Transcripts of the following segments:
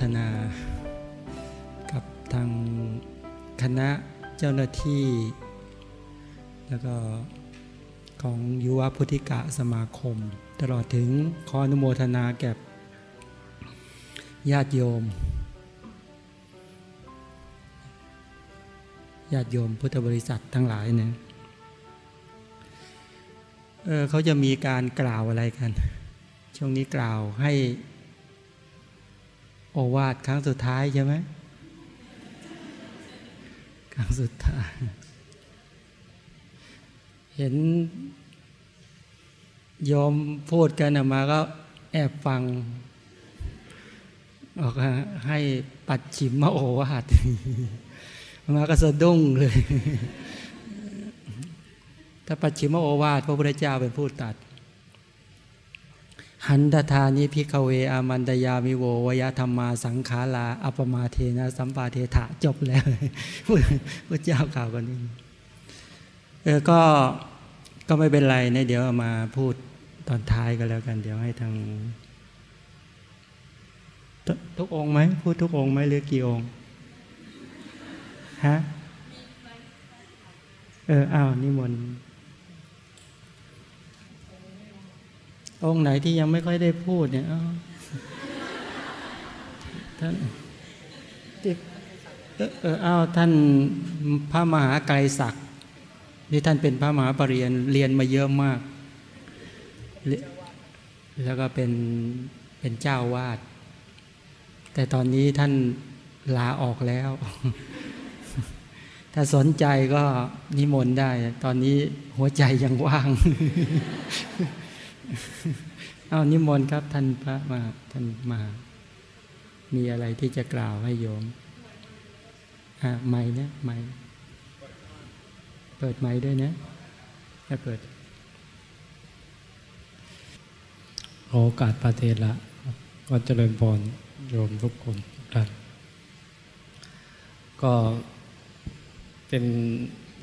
ทนา กับทางคณะเจ้าหน้าที่ แล้วก็ของยุวพุทธิกะสมาคม ตลอดถึงขออนุโมทนาแก่ญาติโยม ญาติโยมพุทธบริษัททั้งหลายเนี่ยเออเขาจะมีการกล่าวอะไรกัน ช่วงนี้กล่าวให้ โอวาทครั้งสุดท้ายใช่ไหมครั้งสุดท้าย เห็นโยมพูดกันออกมาก็แอบฟังออกให้ปัดฉิมมาโอวาทมาก็สะดุ้งเลย ถ้าปัจฉิมมาโอวาทพระพุทธเจ้าเป็นผู้ตัด หันตทานิพิกเวอามันตยามิโววยธรรมาสังขาราอัปมาเทนะ สัมปาเทถะจบแล้วพระเจ้ากล่าวกันนี้เออก็ก็ไม่เป็นไรนะเดี๋ยวมาพูดตอนท้ายก็แล้วกัน เดี๋ยวให้ทางทุกองไหมพูดทุกองไหมหรือกี่องฮะเอออ้าวนิมนต์ องค์ไหนที่ยังไม่ค่อยได้พูดเนี่ยท่านเออเอออ้าวท่านพระมหาไกรศักดิ์นี่ท่านเป็นพระมหาปรริญญาเรียนมาเยอะมาก แล้วก็เป็นเป็นเจ้าวาด แต่ตอนนี้ท่านลาออกแล้ว ถ้าสนใจก็นิมนต์ได้ ตอนนี้หัวใจยังว่าง เอานิมนต์ครับท่านพระมาท่านมา มีอะไรที่จะกล่าวให้โยมอะไม่นะไม่เปิดไม้ด้วยนะถ้าเปิดโอกาสประเทละก็เจริญพรโยมทุกคนทุกท่านก็เป็น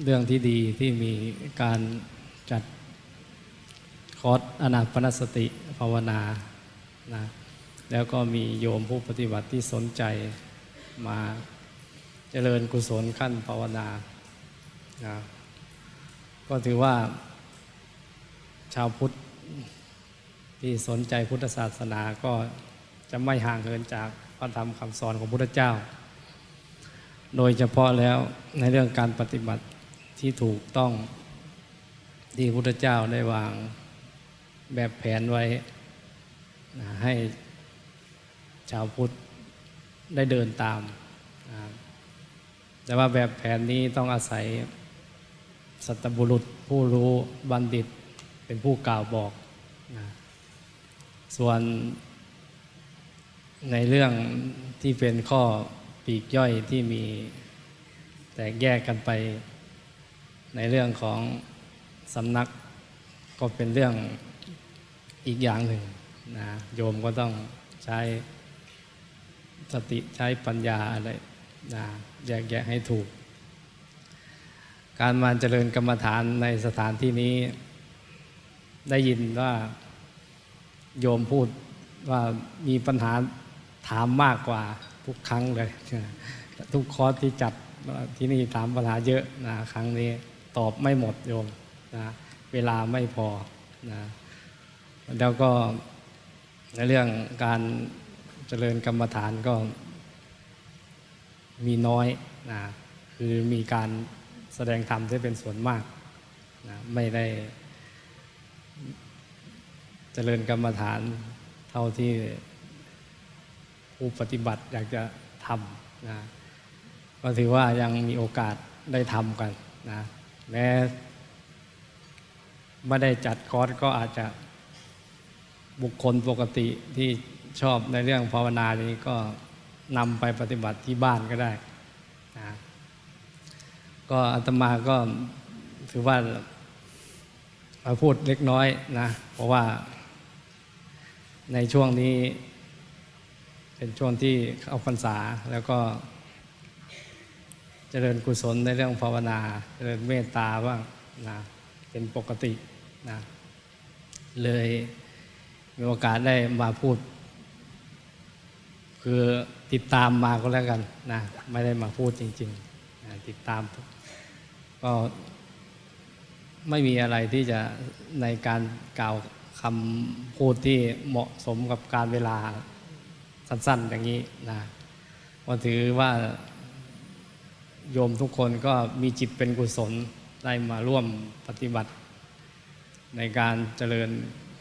เรื่องที่ดีที่มีการ คอร์สอนาปนสติภาวนานะแล้วก็มีโยมผู้ปฏิบัติที่สนใจมาเจริญกุศลขั้นภาวนานะก็ถือว่า ชาวพุทธที่สนใจพุทธศาสนาก็จะไม่ห่างเหินจากพระธรรมคำสอนของพุทธเจ้า โดยเฉพาะแล้วในเรื่องการปฏิบัติที่ถูกต้องที่พุทธเจ้าได้วาง แบบแผนไว้ให้ชาวพุทธได้เดินตาม แต่ว่าแบบแผนนี้ต้องอาศัยสัตบุรุษผู้รู้บัณฑิตเป็นผู้กล่าวบอก ส่วนในเรื่องที่เป็นข้อปีกย่อยที่มีแตกแยกกันไปในเรื่องของสำนักก็เป็นเรื่อง อีกอย่างหนึ่งนะโยมก็ต้องใช้สติใช้ปัญญาอะไรนะแยกแยะให้ถูก การมาเจริญกรรมฐานในสถานที่นี้ ได้ยินว่าโยมพูดว่ามีปัญหาถามมากกว่าทุกครั้งเลย ทุกคอร์สที่จัดที่นี่ถามปัญหาเยอะนะครั้งนี้ตอบไม่หมดโยมนะเวลาไม่พอนะ แล้วก็ในเรื่องการเจริญกรรมฐานก็มีน้อยนะคือมีการแสดงธรรมที่เป็นส่วนมากนะไม่ได้เจริญกรรมฐานเท่าที่ผู้ปฏิบัติอยากจะทำนะก็ถือว่ายังมีโอกาสได้ทำกันนะแม้ไม่ได้จัดคอร์สก็อาจจะ บุคคลปกติที่ชอบในเรื่องภาวนานี้ก็นำไปปฏิบัติที่บ้านก็ได้นะก็อาตมาก็ถือว่ามาพูดเล็กน้อยนะ เพราะว่าในช่วงนี้ เป็นช่วงที่เข้าพรรษาแล้วก็เจริญกุศลในเรื่องภาวนาเจริญเมตตาบ้างนะเป็นปกตินะเลย มีโอกาสได้มาพูด คือติดตามมาก็แล้วกันนะไม่ได้มาพูดจริงๆนะติดตาม ก็ไม่มีอะไรที่จะในการกล่าวคำพูดที่เหมาะสมกับการเวลาสั้น ๆ อย่างนี้นะก็ถือว่าโยมทุกคนก็มีจิตเป็นกุศลได้มาร่วมปฏิบัติ ในการเจริญ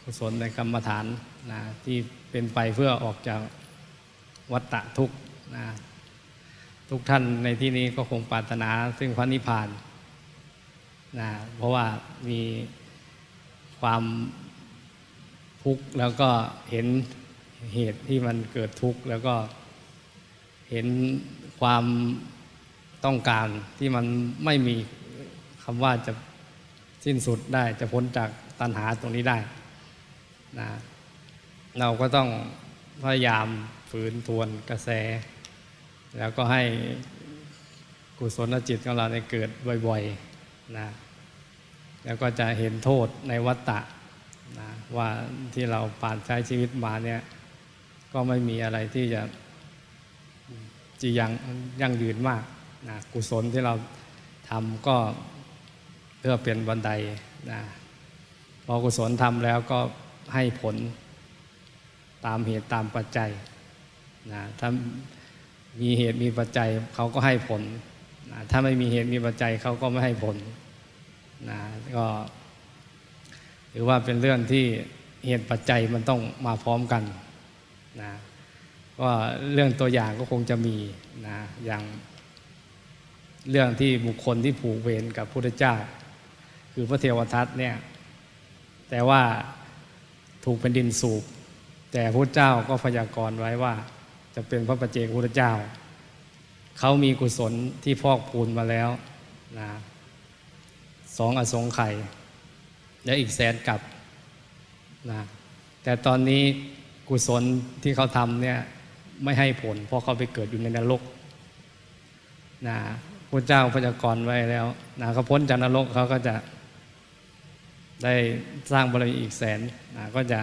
กุศลในกรรมฐานนะที่เป็นไปเพื่อออกจากวัฏฏะทุกนะทุกท่านในที่นี้ก็คงปรารถนาซึ่งพระนิพพานนะเพราะว่ามีความทุกข์แล้วก็เห็นเหตุที่มันเกิดทุกข์แล้วก็เห็นความต้องการที่มันไม่มีคำว่าจะสิ้นสุดได้จะพ้นจากตัณหาตรงนี้ได้ นะเราก็ต้องพยายามฝืนทวนกระแส แล้วก็ให้กุศลจิตของเราในเกิดบ่อยๆนะแล้วก็จะเห็นโทษในวัฏฏะนะว่าที่เราผ่านใช้ชีวิตมาเนี่ยก็ไม่มีอะไรที่จะจียังยั่งยืนมากนะกุศลที่เราทำก็เพื่อเป็นบันไดนะพอกุศลทำแล้วก็ ให้ผลตามเหตุตามปัจจัยนะถ้ามีเหตุมีปัจจัยเขาก็ให้ผลนะถ้าไม่มีเหตุมีปัจจัยเขาก็ไม่ให้ผลนะก็ถือว่าเป็นเรื่องที่เหตุปัจจัยมันต้องมาพร้อมกันนะก็เรื่องตัวอย่างก็คงจะมีนะอย่างเรื่องที่บุคคลที่ผูกเวรกับพระพุทธเจ้า คือพระเทวทัตเนี่ยแต่ว่า ถูกเป็นดินสูบ แต่พระเจ้าก็พยากรณ์ไว้ว่า จะเป็นพระประเจกพุทธเจ้า เขามีกุศลที่พอกพูนมาแล้วนะสองอสงไขยและอีกแสนกับนะแต่ตอนนี้กุศลที่เขาทำเนี่ยไม่ให้ผล เพราะเขาไปเกิดอยู่ในนรกนะพระเจ้าพยากรณ์ไว้แล้วนะเขาพ้นจากนรกเขาก็จะ ได้สร้างบารมีอีกแสนนะก็จะ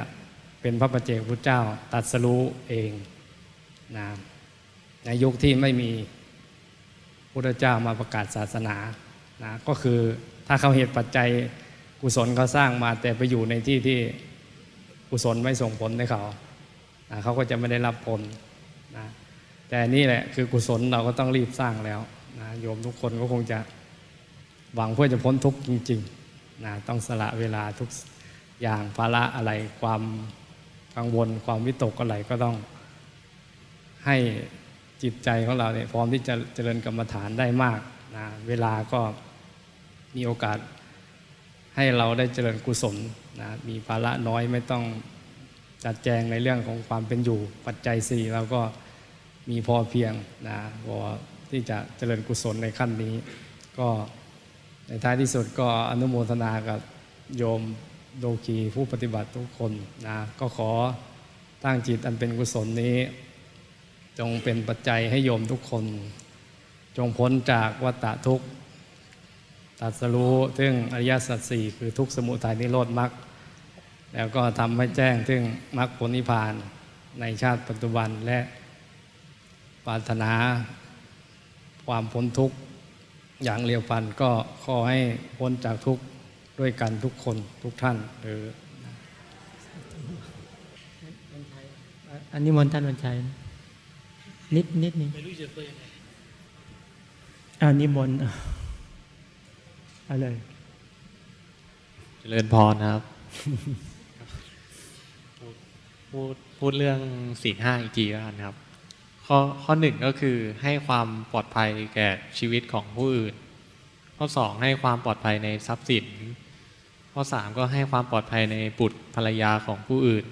เป็นพระประเจกพุทธเจ้าตัดสรู้เองนะในยุคที่ไม่มีพุทธเจ้ามาประกาศศาสนานะก็คือถ้าเขาเหตุปัจจัยกุศลเขาสร้างมาแต่ไปอยู่ในที่ที่กุศลไม่ส่งผลให้เขานะเขาก็จะไม่ได้รับผลนะแต่นี่แหละคือกุศลเราก็ต้องรีบสร้างแล้วนะโยมทุกคนก็คงจะหวังเพื่อจะพ้นทุกข์จริง ๆ นะต้องสละเวลาทุกอย่างภาระอะไรความกังวลความวิตกอะไรก็ต้องให้จิตใจของเราเนี่ยพร้อมที่จะเจริญกรรมฐานได้มากนะเวลาก็มีโอกาสให้เราได้เจริญกุศลนะมีภาระน้อยไม่ต้องจัดแจงในเรื่องของความเป็นอยู่ปัจจัยสี่เราก็มีพอเพียงนะพอที่จะเจริญกุศลในขั้นนี้ ก็ ในท้ายที่สุดก็อนุโมทนากับโยมโดคีผู้ปฏิบัติทุกคนนะก็ขอตั้งจิตอันเป็นกุศลนี้ จงเป็นปัจจัยให้โยมทุกคน จงพ้นจากวัฏฏะทุกข์ตัดสรู้ซึ่งอริยสัจสี่คือทุกขสมุทัยนิโรธมรรคแล้วก็ทำให้แจ้งซึ่งมรรคผลนิพพานในชาติปัจจุบันและปรารถนาความพ้นทุกข์ อย่างเรียวพันก็ขอให้พ้นจากทุกข์ด้วยกันทุกคนทุกท่านหรืออันนี้มนต์ท่านวันชัยนะนิดนิดนึงไม่รู้จะเปิดยังไงอันนี้มนต์เอาเลยเจริญพรนะครับพูดพูดพูดเรื่องสี่ห้าอีกทีแล้วกันครับ ข้อข้อหนึ่งก็คือให้ความปลอดภัยแก่ชีวิตของผู้อื่น ข้อสองให้ความปลอดภัยในทรัพย์สิน ข้อสามก็ให้ความปลอดภัยในบุตรภรรยาของผู้อื่น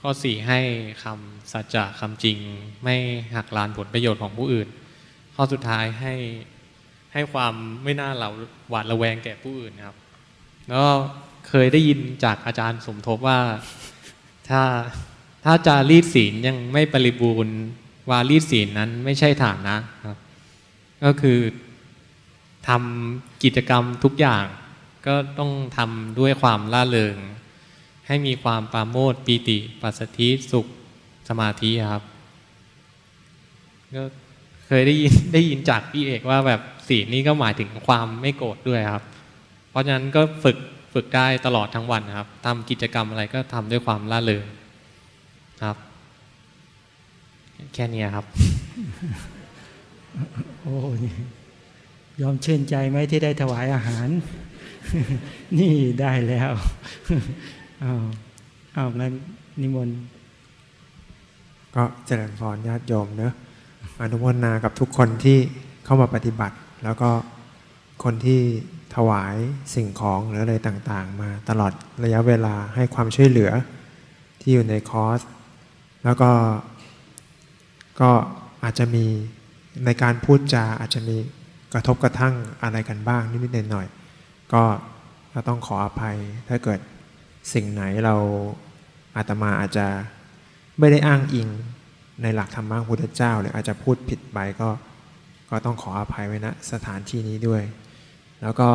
ข้อสี่ให้คำสัจจะคำจริง ไม่หักลานผลประโยชน์ของผู้อื่น ข้อสุดท้ายให้ให้ความไม่น่าเหลาหวาดระแวงแก่ผู้อื่นครับ แล้วเคยได้ยินจากอาจารย์สมทบว่าถ้าถ้าจารีดศีลยังไม่บริบูรณ์ วารีศีลนั้นไม่ใช่ฐานะครับ ก็คือทำกิจกรรมทุกอย่าง ก็ต้องทำด้วยความล่าเริง ให้มีความปราโมทปีติปัสสธิสุขสมาธิครับก็เคยได้ยินได้ยินจากพี่เอกว่าแบบศีลนี่ก็หมายถึงความไม่โกรธด้วยครับ เพราะฉะนั้นก็ฝึกฝึกได้ตลอดทั้งวันครับทำกิจกรรมอะไรก็ทำด้วยความล่าเริงครับ แค่เนี้ยครับ โอ้นี่ยอมชื่นใจไหมที่ได้ถวายอาหาร นี่ได้แล้วอ้าวอ้าวงั้นนิมนต์ก็เจริญพรญาติโยมเนอะอนุโมทนากับทุกคนที่เข้ามาปฏิบัติ แล้วก็คนที่ถวายสิ่งของหรืออะไรต่างๆ มาตลอดระยะเวลาให้ความช่วยเหลือที่อยู่ในคอร์ส แล้วก็ ก็อาจจะมีในการพูดจาอาจจะมีกระทบกระทั่งอะไรกันบ้างนิดๆหน่อยๆก็ก็ต้องขออภัยถ้าเกิดสิ่งไหนเราอาตมาอาจจะไม่ได้อ้างอิงในหลักธรรมะพุทธเจ้าหรืออาจจะพูดผิดไปก็ก็ต้องขออภัยไว้ณสถานที่นี้ด้วย แล้วก็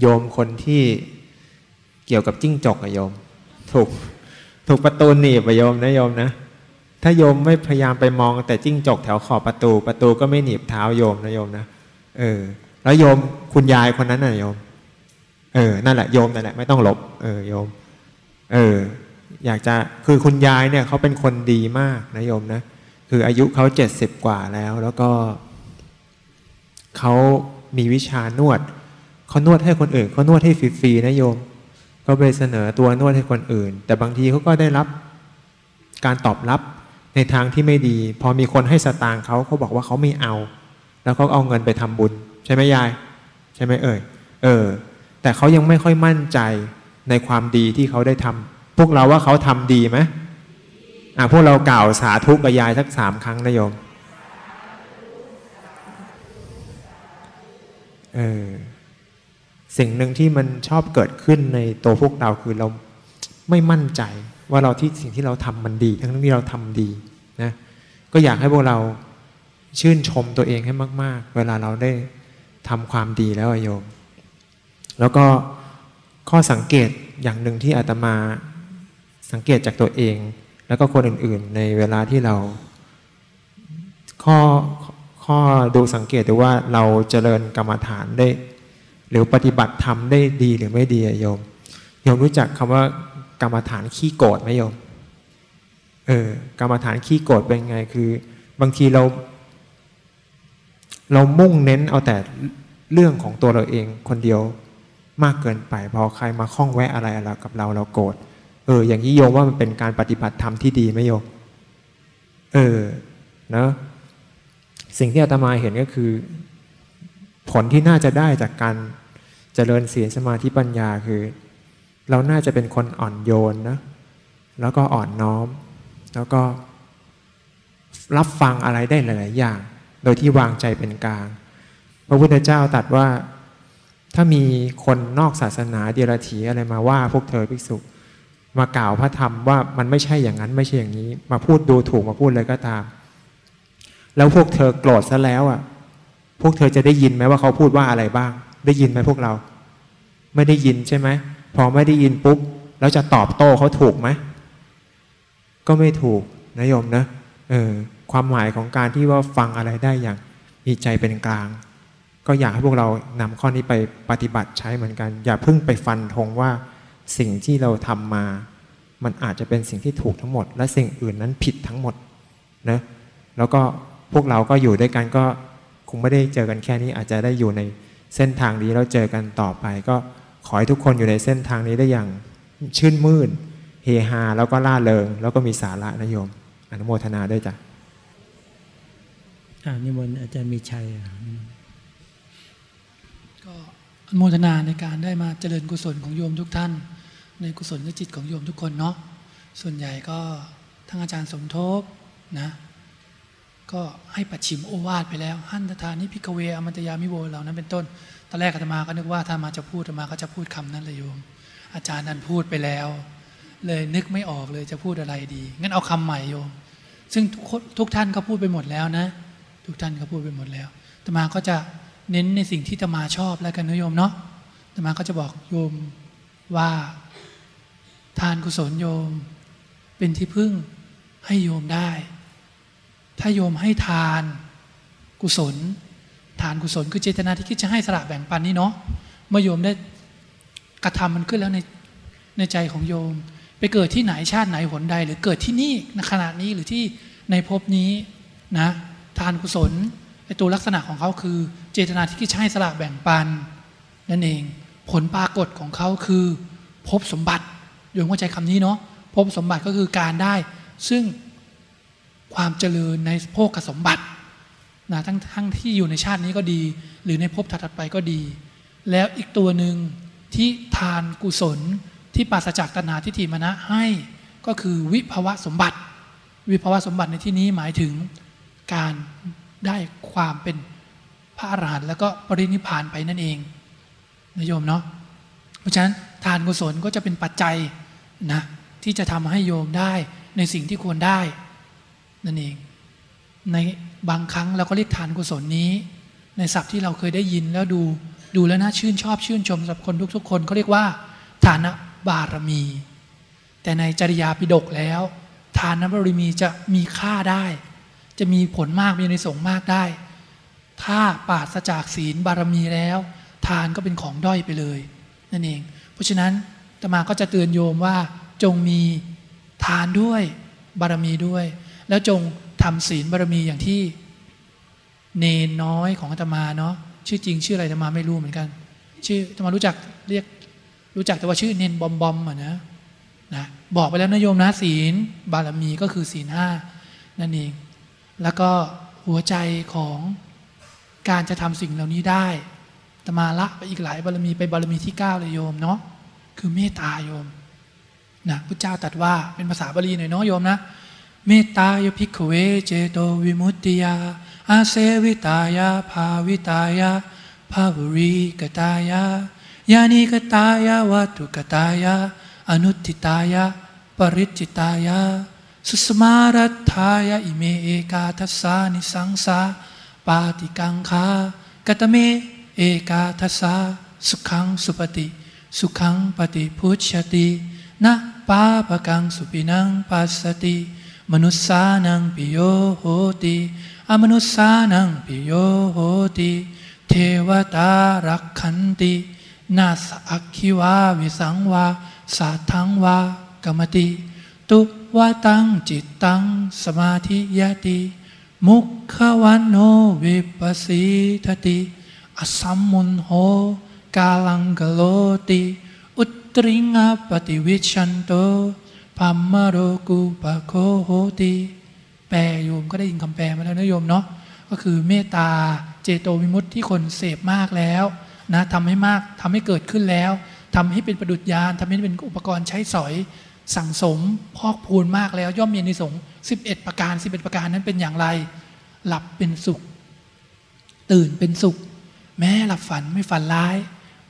โยมคนที่เกี่ยวกับจิ้งจกอะโยม ถูกถูกประตูหนีบอะโยมนะโยมนะ ถ้าโยมไม่พยายามไปมองแต่จิ้งจกแถวขอบประตู ประตูก็ไม่หนีบเท้าโยมนะโยมนะเออ แล้วโยมคุณยายคนนั้นน่ะโยม เออนั่นแหละโยมนั่นแหละไม่ต้องหลบ เออโยม เออ อยากจะคือคุณยายเนี่ยเขาเป็นคนดีมากนะโยมนะคืออายุเขาเจ็ดสิบกว่าแล้ว แล้วก็เขามีวิชานวดเขานวดให้คนอื่นเขานวดให้ฟรีๆนะโยมก็ไปเสนอตัวนวดให้คนอื่น แต่บางทีเขาก็ได้รับการตอบรับ ในทางที่ไม่ดี พอมีคนให้สตางค์เขาเขาบอกว่าเขาไม่เอา แล้วเขาเอาเงินไปทำบุญ ใช่ไหมยาย ใช่ไหมเอ่ยเออ แต่เขายังไม่ค่อยมั่นใจในความดีที่เขาได้ทำพวกเราว่าเขาทำดีไหมอะพวกเรากล่าวสาธุกับยายสักสามครั้งนะโยมเออสิ่งหนึ่งที่มันชอบเกิดขึ้นในตัวพวกเราคือเราไม่มั่นใจ ว่าเราที่สิ่งที่เราทำมันดี ทั้งที่เราทำดีนะก็อยากให้พวกเราชื่นชมตัวเองให้มาก ๆ เวลาเราได้ทำความดีแล้วโยม แล้วก็ข้อสังเกตอย่างหนึ่งที่อาตมาสังเกตจากตัวเอง แล้วก็คนอื่นๆ ในเวลาที่เรา ข้อข้อดูสังเกตดูว่าเราเจริญกรรมฐานได้ หรือปฏิบัติธรรมได้ดีหรือไม่ดีโยมโยมรู้จักคำว่า กรรมฐานขี้โกรธไหมโยมเออกรรมฐานขี้โกรธเป็นไงคือ บางทีเรา เรามุ่งเน้นเอาแต่เรื่องของตัวเราเองคนเดียวมากเกินไป พอใครมาข้องแวะอะไรอะไรกับเราเราโกรธเออ อย่างนี้โยมว่ามันเป็นการปฏิบัติธรรมที่ดีไหมโยมเออเนะสิ่งที่อาตมาเห็นก็คือ ผลที่น่าจะได้จากการเจริญศีลสมาธิปัญญาคือ เราน่าจะเป็นคนอ่อนโยนนะ แล้วก็อ่อนน้อม แล้วก็รับฟังอะไรได้หลาย ๆ อย่าง โดยที่วางใจเป็นกลาง พระพุทธเจ้าตรัสว่า ถ้ามีคนนอกศาสนาเดียรถีอะไรมาว่าพวกเธอภิกษุ มากล่าวพระธรรมว่ามันไม่ใช่อย่างนั้นไม่ใช่อย่างนี้ มาพูดดูถูกมาพูดเลยก็ตาม แล้วพวกเธอโกรธซะแล้วอะ พวกเธอจะได้ยินไหมว่าเขาพูดว่าอะไรบ้าง ได้ยินไหมพวกเรา ไม่ได้ยินใช่ไหมพอไม่ได้ยินปุ๊บแล้วจะตอบโต้เขาถูกไหมก็ไม่ถูกนะโยมนะเออความหมายของการที่ว่าฟังอะไรได้อย่างมีใจเป็นกลาง ก็อยากให้พวกเรานำข้อนี้ไปปฏิบัติใช้เหมือนกัน อย่าเพิ่งไปฟันธงว่าสิ่งที่เราทำมา มันอาจจะเป็นสิ่งที่ถูกทั้งหมด และสิ่งอื่นนั้นผิดทั้งหมดนะแล้วก็พวกเราก็อยู่ด้วยกันก็คงไม่ได้เจอกันแค่นี้อาจจะได้อยู่ในเส้นทางนี้แล้วเจอกันต่อไปก็ ขอให้ทุกคนอยู่ในเส้นทางนี้ได้อย่างชื่นมื่น เฮฮาแล้วก็ล่าเริง แล้วก็มีสาระนะโยม อนุโมทนาด้วยจ้ะอ่านิมนต์อาจารย์มีชัยอะก็อนุโมทนาในการได้มาเจริญกุศลของโยมทุกท่าน ในกุศลจิตของโยมทุกคนเนาะส่วนใหญ่ก็ทั้งอาจารย์สมทบนะก็ให้ปัจฉิมโอวาทไปแล้ว หันทะทานิ ภิกขะเว อามันตะยามิโวเหล่านั้นเป็นต้น ตอนแรกอาตมาก็นึกว่าถ้ามาจะพูดอาตมาก็จะพูดคำนั้นเลยโยม อาจารย์นั้นพูดไปแล้ว เลยนึกไม่ออกเลยจะพูดอะไรดี งั้นเอาคำใหม่โยม ซึ่งทุกทุกท่านก็พูดไปหมดแล้วนะ ทุกท่านก็พูดไปหมดแล้วอาตมาก็จะเน้นในสิ่งที่อาตมาชอบแล้วกันนะโยมเนาะอาตมาก็จะบอกโยมว่าทานกุศลโยม เป็นที่พึ่งให้โยมได้ ถ้าโยมให้ทานกุศล ทานกุศลคือเจตนาที่คิดจะให้สละแบ่งปันนี่เนาะเมื่อโยมได้กระทำมันขึ้นแล้วในในใจของโยม ไปเกิดที่ไหนชาติไหนหนใด หรือเกิดที่นี่ในขณะนี้หรือที่ในภพนี้นะทานกุศลไอตัวลักษณะของเขาคือ เจตนาที่คิดจะให้สละแบ่งปันนั่นเองผลปรากฏของเขาคือภพสมบัติโยมเข้าใจคำนี้เนาะภพสมบัติก็คือการได้ ซึ่งความเจริญในโภคสมบัติ นะทั้งทั้งที่อยู่ในชาตินี้ก็ดี หรือในภพถัดไปก็ดี แล้วอีกตัวหนึ่งที่ทานกุศลที่ปราศจากตัณหาทิฏฐิมณะให้ก็คือวิภวะสมบัติ วิภวะสมบัติในที่นี้หมายถึงการได้ความเป็นพระอรหันต์แล้วก็ปรินิพพานไปนั่นเองนะโยมเนาะเพราะฉะนั้นทานกุศลก็จะเป็นปัจจัยนะที่จะทำให้โยมได้ในสิ่งที่ควรได้นั่นเองใน บางครั้งเราก็เรียกทานกุศลนี้ ในศัพท์ที่เราเคยได้ยินแล้วดูดูแล้วน่าชื่นชอบชื่นชมสำหรับคนทุกๆ คนเขาเรียกว่า ฐานบารมี แต่ในจริยาปิฎกแล้วทานบารมีจะมีค่าได้ จะมีผลมากมีในสงฆ์มากได้ ถ้าปราศจากศีลบารมีแล้ว ทานก็เป็นของด้อยไปเลย นั่นเอง เพราะฉะนั้นตมาก็จะเตือนโยมว่าจงมีทานด้วยบารมีด้วย แล้วจง ทำศีลบารมีอย่างที่เนนน้อยของอาตมาเนาะชื่อจริงชื่ออะไรอาตมาไม่รู้เหมือนกัน ชื่ออาตมารู้จักเรียกรู้จักแต่ว่าชื่อเนนบอมบอมอะนะนะบอกไปแล้วนะโยมนะศีลบารมีก็คือศีลห้านั่นเอง แล้วก็หัวใจของการจะทำสิ่งเหล่านี้ได้ตมาละไปอีกหลายบารมีไปบารมีที่9เลยโยมเนาะคือเมตตาโยมนะพระเจ้าตรัสว่าเป็นภาษาบาลีหน่อยเนาะโยมนะ เมตตายพิกเวเจโตวิมุตติยา อาเสวิตายาภาวิตายาภาวุรีกตายายานิกตายาวัตุกตายาอนุติตายาปริจิตายาสุสมารัตายาอิเมเอกาทัสสานิสังสาปาติกังคากตเมเอกาทัสสาสุขังสุปฏิสุขังปฏิพุชตินะปาปะกังสุปินังปัสสติ มนุษสานังปิโยโหติอมนุษสานังปิโยโหติเทวตารักขันตินาสักขิวาวิสังวาสาทังวากรรมติ ตุวาตังจิตตังสมาธิยติมุขวันโนวิปัสสิทติอสัมมุนโหกาลังกโลติ อุตริงปฏิวิชันโต พัมมโรกุปะโคโหติแปลโยมก็ได้ยินคำแปลมาแล้วนะโยมเนาะก็คือเมตตาเจโตวิมุตติที่คนเสพมากแล้วนะทำให้มากทำให้เกิดขึ้นแล้วทำให้เป็นประดุจยานทำให้เป็นอุปกรณ์ใช้สอยสั่งสมพอกพูนมากแล้ว ย่อมมีในสงสิบเอ็ดประการสิบเอ็ดประการนั้นเป็นอย่างไร หลับเป็นสุข ตื่นเป็นสุข แม้หลับฝันไม่ฝันร้าย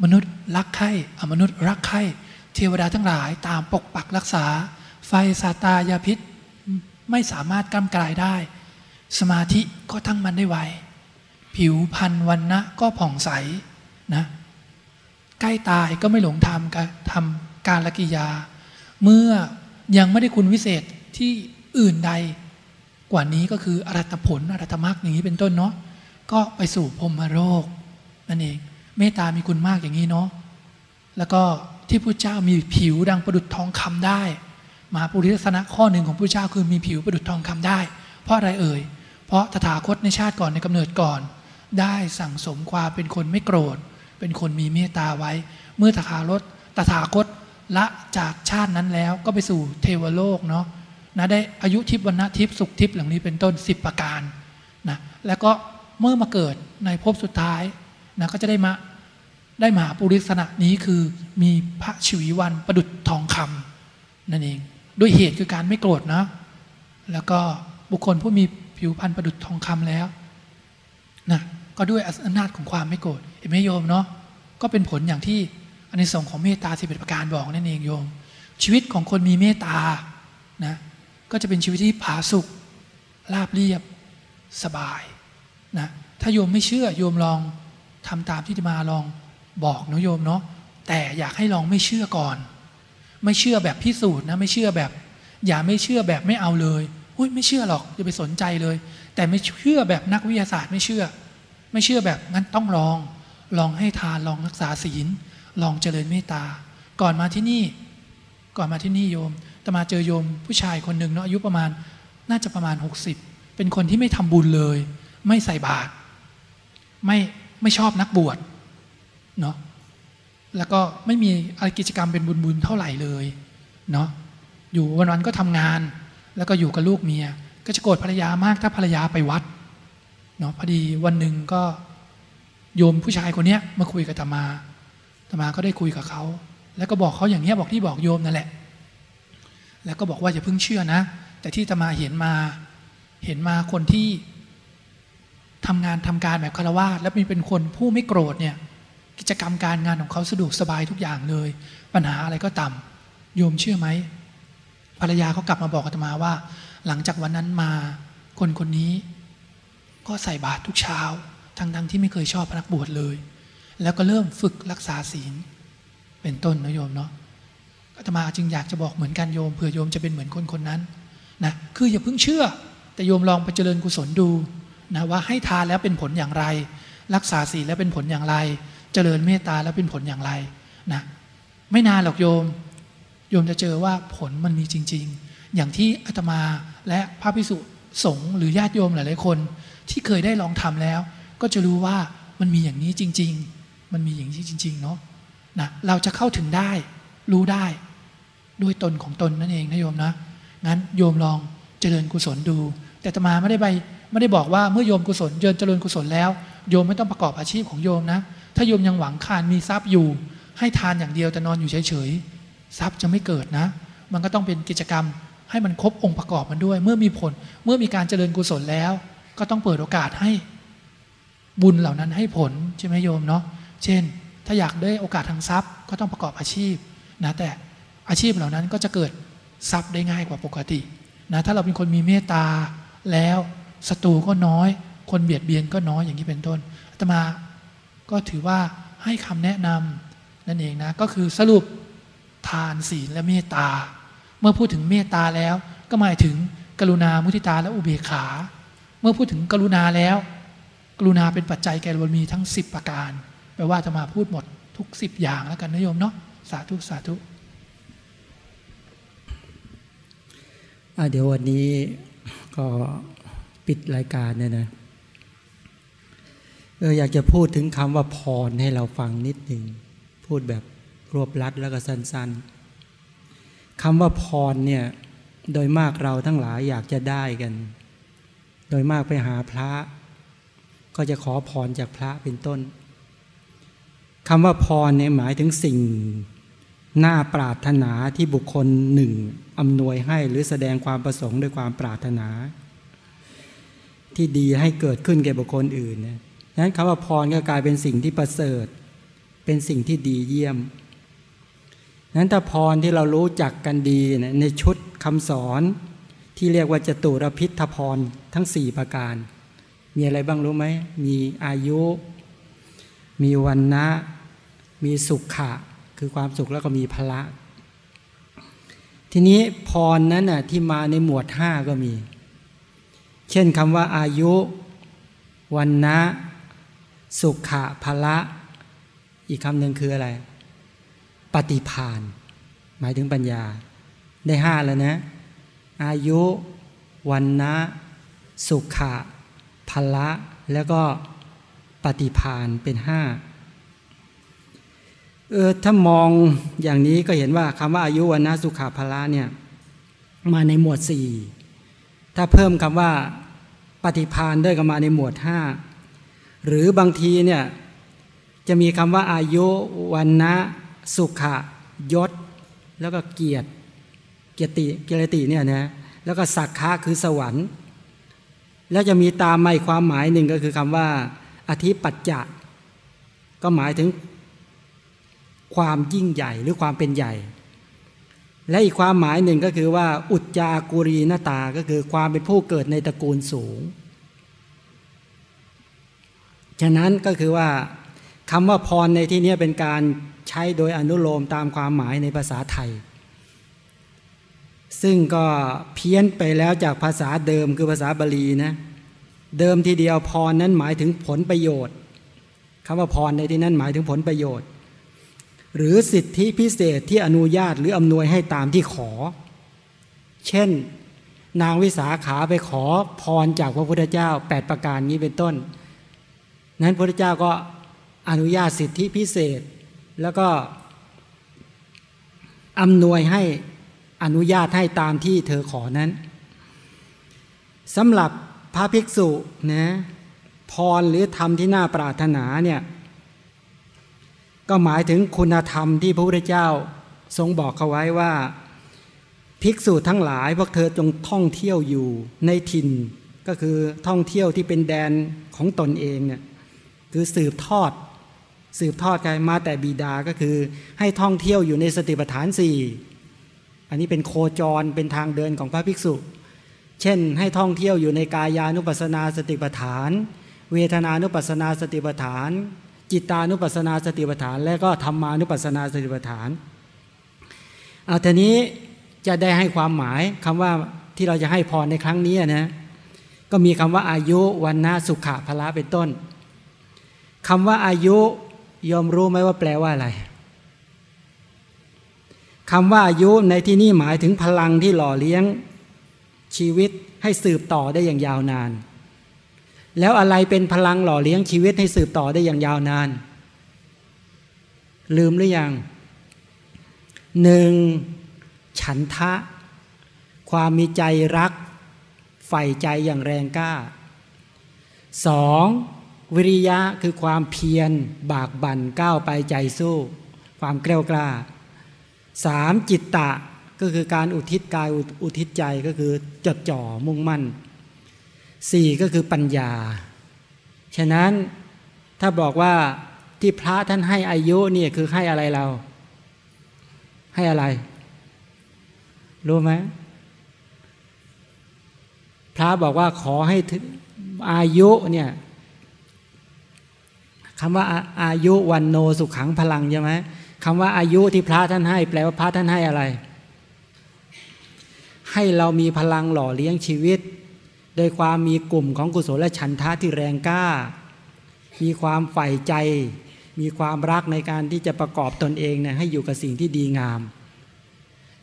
มนุษย์รักใคร่อมนุษย์รักใคร่เทวดาทั้งหลายตามปกปักรักษา ไฟสาตายาพิษไม่สามารถกำกลายได้ สมาธิก็ทั้งมันได้ไวผิวพันวันนะก็ผ่องใสนะใกล้ตายก็ไม่หลงทำการทำการละกิยา เมื่อยังไม่ได้คุณวิเศษที่อื่นใด กว่านี้ก็คืออรัตผลอรัตมรรคอย่างนี้เป็นต้นเนาะก็ไปสู่พรมโรคนั่นเองเมตตามีคุณมากอย่างนี้เนาะแล้วก็ที่พระเจ้ามีผิวดังประดุจทองคำได้ มหาปุริศนะข้อหนึ่งของพระเจ้าคือมีผิวประดุจทองคำได้ เพราะอะไรเอ่ย เพราะตถาคตในชาติก่อนในกำเนิดก่อน ได้สั่งสมความเป็นคนไม่โกรธ เป็นคนมีเมตตาไว้ เมื่อตถาคตตถาคตละจากชาตินั้นแล้วก็ไปสู่เทวโลกเนาะนะได้อายุทิพย์วันนะทิพย์สุขทิพย์เหล่านี้เป็นต้น 10 ประการนะแล้วก็เมื่อมาเกิดในภพสุดท้ายนะก็จะได้มาได้มหาปุริสนะนี้คือมีพระชวีวันประดุจทองคำนั่นเอง ด้วยเหตุคือการไม่โกรธนะ แล้วก็บุคคลผู้มีผิวพรรณประดุจทองคำแล้วนะก็ด้วยอำนาจของความไม่โกรธเห็นไหมโยมเนาะก็เป็นผลอย่างที่อันในสงของเมตตาสิบเอ็ดประการบอกนั่นเองโยม ชีวิตของคนมีเมตตานะก็จะเป็นชีวิตที่ผาสุกราบเรียบสบายนะถ้าโยมไม่เชื่อโยมลองทำตามที่จะมาลองบอกนะโยมเนาะแต่อยากให้ลองไม่เชื่อก่อน ไม่เชื่อแบบพิสูจน์นะไม่เชื่อแบบ อย่าไม่เชื่อแบบไม่เอาเลยอุ้ยไม่เชื่อหรอกอย่าไปสนใจเลย แต่ไม่เชื่อแบบนักวิทยาศาสตร์ไม่เชื่อ ไม่เชื่อแบบงั้นต้องลอง ลองให้ทานลองรักษาศีล ลองเจริญเมตตา ก่อนมาที่นี่ ก่อนมาที่นี่โยมแต่มาเจอโยมผู้ชายคนหนึ่งเนาะอายุประมาณน่าจะประมาณ 60 เป็นคนที่ไม่ทำบุญเลย ไม่ใส่บาตรไม่ไม่ชอบนักบวชเนาะ แล้วก็ไม่มีอะไรกิจกรรมเป็นบุญบุญเท่าไหร่เลยเนาะอยู่วันๆก็ทำงาน แล้วก็อยู่กับลูกเมีย ก็จะโกรธภรรยามากถ้าภรรยาไปวัดเนาะพอดีวันหนึ่งก็โยมผู้ชายคนเนี้ยมาคุยกับตมาตมาก็ได้คุยกับเขา แล้วก็บอกเขาอย่างเนี้ยบอกที่บอกโยมนั่นแหละ แล้วก็บอกว่าอย่าเพิ่งเชื่อนะ แต่ที่ตมาเห็นมาเห็นมาคนที่ทำงานทำการแบบคารวะแล้วมีเป็นคนผู้ไม่โกรธเนี่ย กิจกรรมการงานของเขาสะดวกสบายทุกอย่างเลย ปัญหาอะไรก็ต่ำโยมเชื่อไหมภรรยาเขากลับมาบอกอาตมาว่า หลังจากวันนั้นมาคนคนนี้ ก็ใส่บาตรทุกเช้า ทั้งทั้งที่ไม่เคยชอบพนักบวชเลย แล้วก็เริ่มฝึกรักษาศีล เป็นต้นนะโยมเนาะอาตมาจึงอยากจะบอกเหมือนกันโยมเผื่อโยมจะเป็นเหมือนคนคนนั้นนะคืออย่าเพิ่งเชื่อ แต่โยมลองไปเจริญกุศลดูนะว่าให้ทานแล้วเป็นผลอย่างไร รักษาศีลแล้วเป็นผลอย่างไร เจริญเมตตาแล้วเป็นผลอย่างไรนะไม่นานหรอกโยม โยมจะเจอว่าผลมันมีจริง ๆ อย่างที่อาตมาและพระพิสุสงฆ์หรือญาติโยมหลายๆคน ที่เคยได้ลองทำแล้ว ก็จะรู้ว่ามันมีอย่างนี้จริง ๆ มันมีอย่างนี้จริง ๆ เนาะนะเราจะเข้าถึงได้ รู้ได้ ด้วยตนของตนนั่นเองนะโยมนะงั้นโยมลองเจริญกุศลดู แต่อาตมาไม่ได้ไปไม่ได้บอกว่าเมื่อโยมกุศลเจริญเจริญกุศลแล้ว โยมไม่ต้องประกอบอาชีพของโยมนะ โยมยังหวังคานมีทรัพย์อยู่ ให้ทานอย่างเดียวแต่นอนอยู่เฉยๆทรัพย์จะไม่เกิดนะ มันก็ต้องเป็นกิจกรรม ให้มันครบองค์ประกอบมันด้วย เมื่อมีผลเมื่อมีการเจริญกุศลแล้ว ก็ต้องเปิดโอกาสให้บุญเหล่านั้นให้ผลใช่ไหมโยมเนาะเช่น ถ้าอยากได้โอกาสทางทรัพย์ก็ต้องประกอบอาชีพนะแต่อาชีพเหล่านั้นก็จะเกิดทรัพย์ได้ง่ายกว่าปกตินะถ้าเราเป็นคนมีเมตตาแล้วศัตรูก็น้อย คนเบียดเบียนก็น้อยอย่างนี้เป็นต้นอาตมา ก็ถือว่าให้คำแนะนำนั่นเองนะก็คือสรุปทานศีลและเมตตา เมื่อพูดถึงเมตตาแล้ว ก็หมายถึงกรุณามุทิตาและอุเบกขา เมื่อพูดถึงกรุณาแล้ว กรุณาเป็นปัจจัยแก่บารมีทั้ง 10 ประการแปลว่าจะมาพูดหมดทุก 10 อย่างแล้วกันนะโยมเนาะสาธุสาธุเดี๋ยววันนี้ก็ปิดรายการเนี่ยนะ เอออยากจะพูดถึงคำว่าพรให้เราฟังนิดหนึ่ง พูดแบบรวบลัดแล้วก็สั้นๆคำว่าพรเนี่ยโดยมากเราทั้งหลายอยากจะได้กัน โดยมากไปหาพระ ก็จะขอพรจากพระเป็นต้นคำว่าพรเนี่ยหมายถึงสิ่งน่าปรารถนาที่บุคคลหนึ่งอำนวยให้หรือแสดงความประสงค์ด้วยความปรารถนา ที่ดีให้เกิดขึ้นแก่บุคคลอื่นนะนั้นคำว่าพรก็กลายเป็นสิ่งที่ประเสริฐ เป็นสิ่งที่ดีเยี่ยมนั้นถ้าพรที่เรารู้จักกันดีนในชุดคำสอนที่เรียกว่าจตุรพิทพรทั้งสี่ประการ มีอะไรบ้างรู้ไหม มีอายุ มีวันนะ มีสุขะ คือความสุขแล้วก็มีพละ ทีนี้พรนั้นน่ะที่มาในหมวดห้าก็มี เช่นคำว่าอายุ วันนะ สุขะพละ อีกคำหนึ่งคืออะไร ปฏิพาน หมายถึงปัญญา ได้ห้าแล้วนะ อายุวันนะสุขะพละแล้วก็ปฏิพานเป็นห้าเออถ้ามองอย่างนี้ก็เห็นว่าคำว่าอายุวันนะสุขาพละเนี่ยมาในหมวดสี่ถ้าเพิ่มคำว่าปฏิพานด้วยก็มาในหมวดห้า หรือบางทีเนี่ยจะมีคำว่าอายุวันนะสุขะยศ แล้วก็เกียรติ เกียรติเกียรติเนี่ยนะแล้วก็สักขะคือสวรรค์ แล้วจะมีตามมาอีกความหมายหนึ่งก็คือคำว่า อธิปัจจะก็หมายถึงความยิ่งใหญ่หรือความเป็นใหญ่ และอีกความหมายหนึ่งก็คือว่า อุจจากุรีนาตาก็คือความเป็นผู้เกิดในตระกูลสูง ฉะนั้นก็คือว่าคำว่าพรในที่นี้เป็นการใช้โดยอนุโลมตามความหมายในภาษาไทย ซึ่งก็เพี้ยนไปแล้วจากภาษาเดิมคือภาษาบาลีนะเดิมทีเดียวพรนั้นหมายถึงผลประโยชน์คำว่าพรในที่นั้นหมายถึงผลประโยชน์ หรือสิทธิพิเศษที่อนุญาตหรืออำนวยให้ตามที่ขอ เช่น นางวิสาขาไปขอพรจากพระพุทธเจ้า 8 ประการนี้เป็นต้น นั้นพระพุทธเจ้าก็อนุญาตสิทธิพิเศษ แล้วก็อำนวยให้อนุญาตให้ตามที่เธอขอนั้นสำหรับพระภิกษุนะพรหรือธรรมที่น่าปรารถนาเนี่ยก็หมายถึงคุณธรรมที่พระพุทธเจ้าทรงบอกเขาไว้ว่า ภิกษุทั้งหลายพวกเธอจงท่องเที่ยวอยู่ในถิ่น ก็คือท่องเที่ยวที่เป็นแดนของตนเองเนี่ย คือสืบทอด สืบทอดกันมาแต่บิดาก็คือให้ท่องเที่ยวอยู่ในสติปัฏฐานสี่อันนี้เป็นโคจรเป็นทางเดินของพระภิกษุ เช่น ให้ท่องเที่ยวอยู่ในกายานุปัสนาสติปัฏฐาน เวทนานุปัสนาสติปัฏฐาน จิตานุปัสนาสติปัฏฐาน และก็ธรรมานุปัสนาสติปัฏฐานเอาทีนี้จะได้ให้ความหมายคำว่าที่เราจะให้พรในครั้งนี้นะก็มีคำว่าอายุวันนาสุขะพละเป็นต้น คำว่าอายุยอมรู้ไหมว่าแปลว่าอะไรคำว่าอายุในที่นี้หมายถึงพลังที่หล่อเลี้ยงชีวิตให้สืบต่อได้อย่างยาวนาน แล้วอะไรเป็นพลังหล่อเลี้ยงชีวิตให้สืบต่อได้อย่างยาวนาน ลืมหรือยังหนึ่งฉันทะ ความมีใจรักใฝ่ใจอย่างแรงกล้าสอง วิริยะคือความเพียร บากบั่นก้าวไปใจสู้ ความเกล้ากล้าสามจิตตะก็คือการอุทิศกายอุทิศใจก็คือจดจ่อมุ่งมั่นสี่ก็คือปัญญา ฉะนั้นถ้าบอกว่าที่พระท่านให้อายุเนี่ยคือให้อะไรเรา ให้อะไร รู้ไหมพระบอกว่าขอให้อายุเนี่ย คำว่าอายุวันโนสุขังพลังใช่ไหมคำว่าอายุที่พระท่านให้ แปลว่าพระท่านให้อะไร ให้เรามีพลังหล่อเลี้ยงชีวิต โดยความมีกลุ่มของกุศลและฉันทะที่แรงกล้า มีความใฝ่ใจ มีความรักในการที่จะประกอบตนเองเนี่ยให้อยู่กับสิ่งที่ดีงาม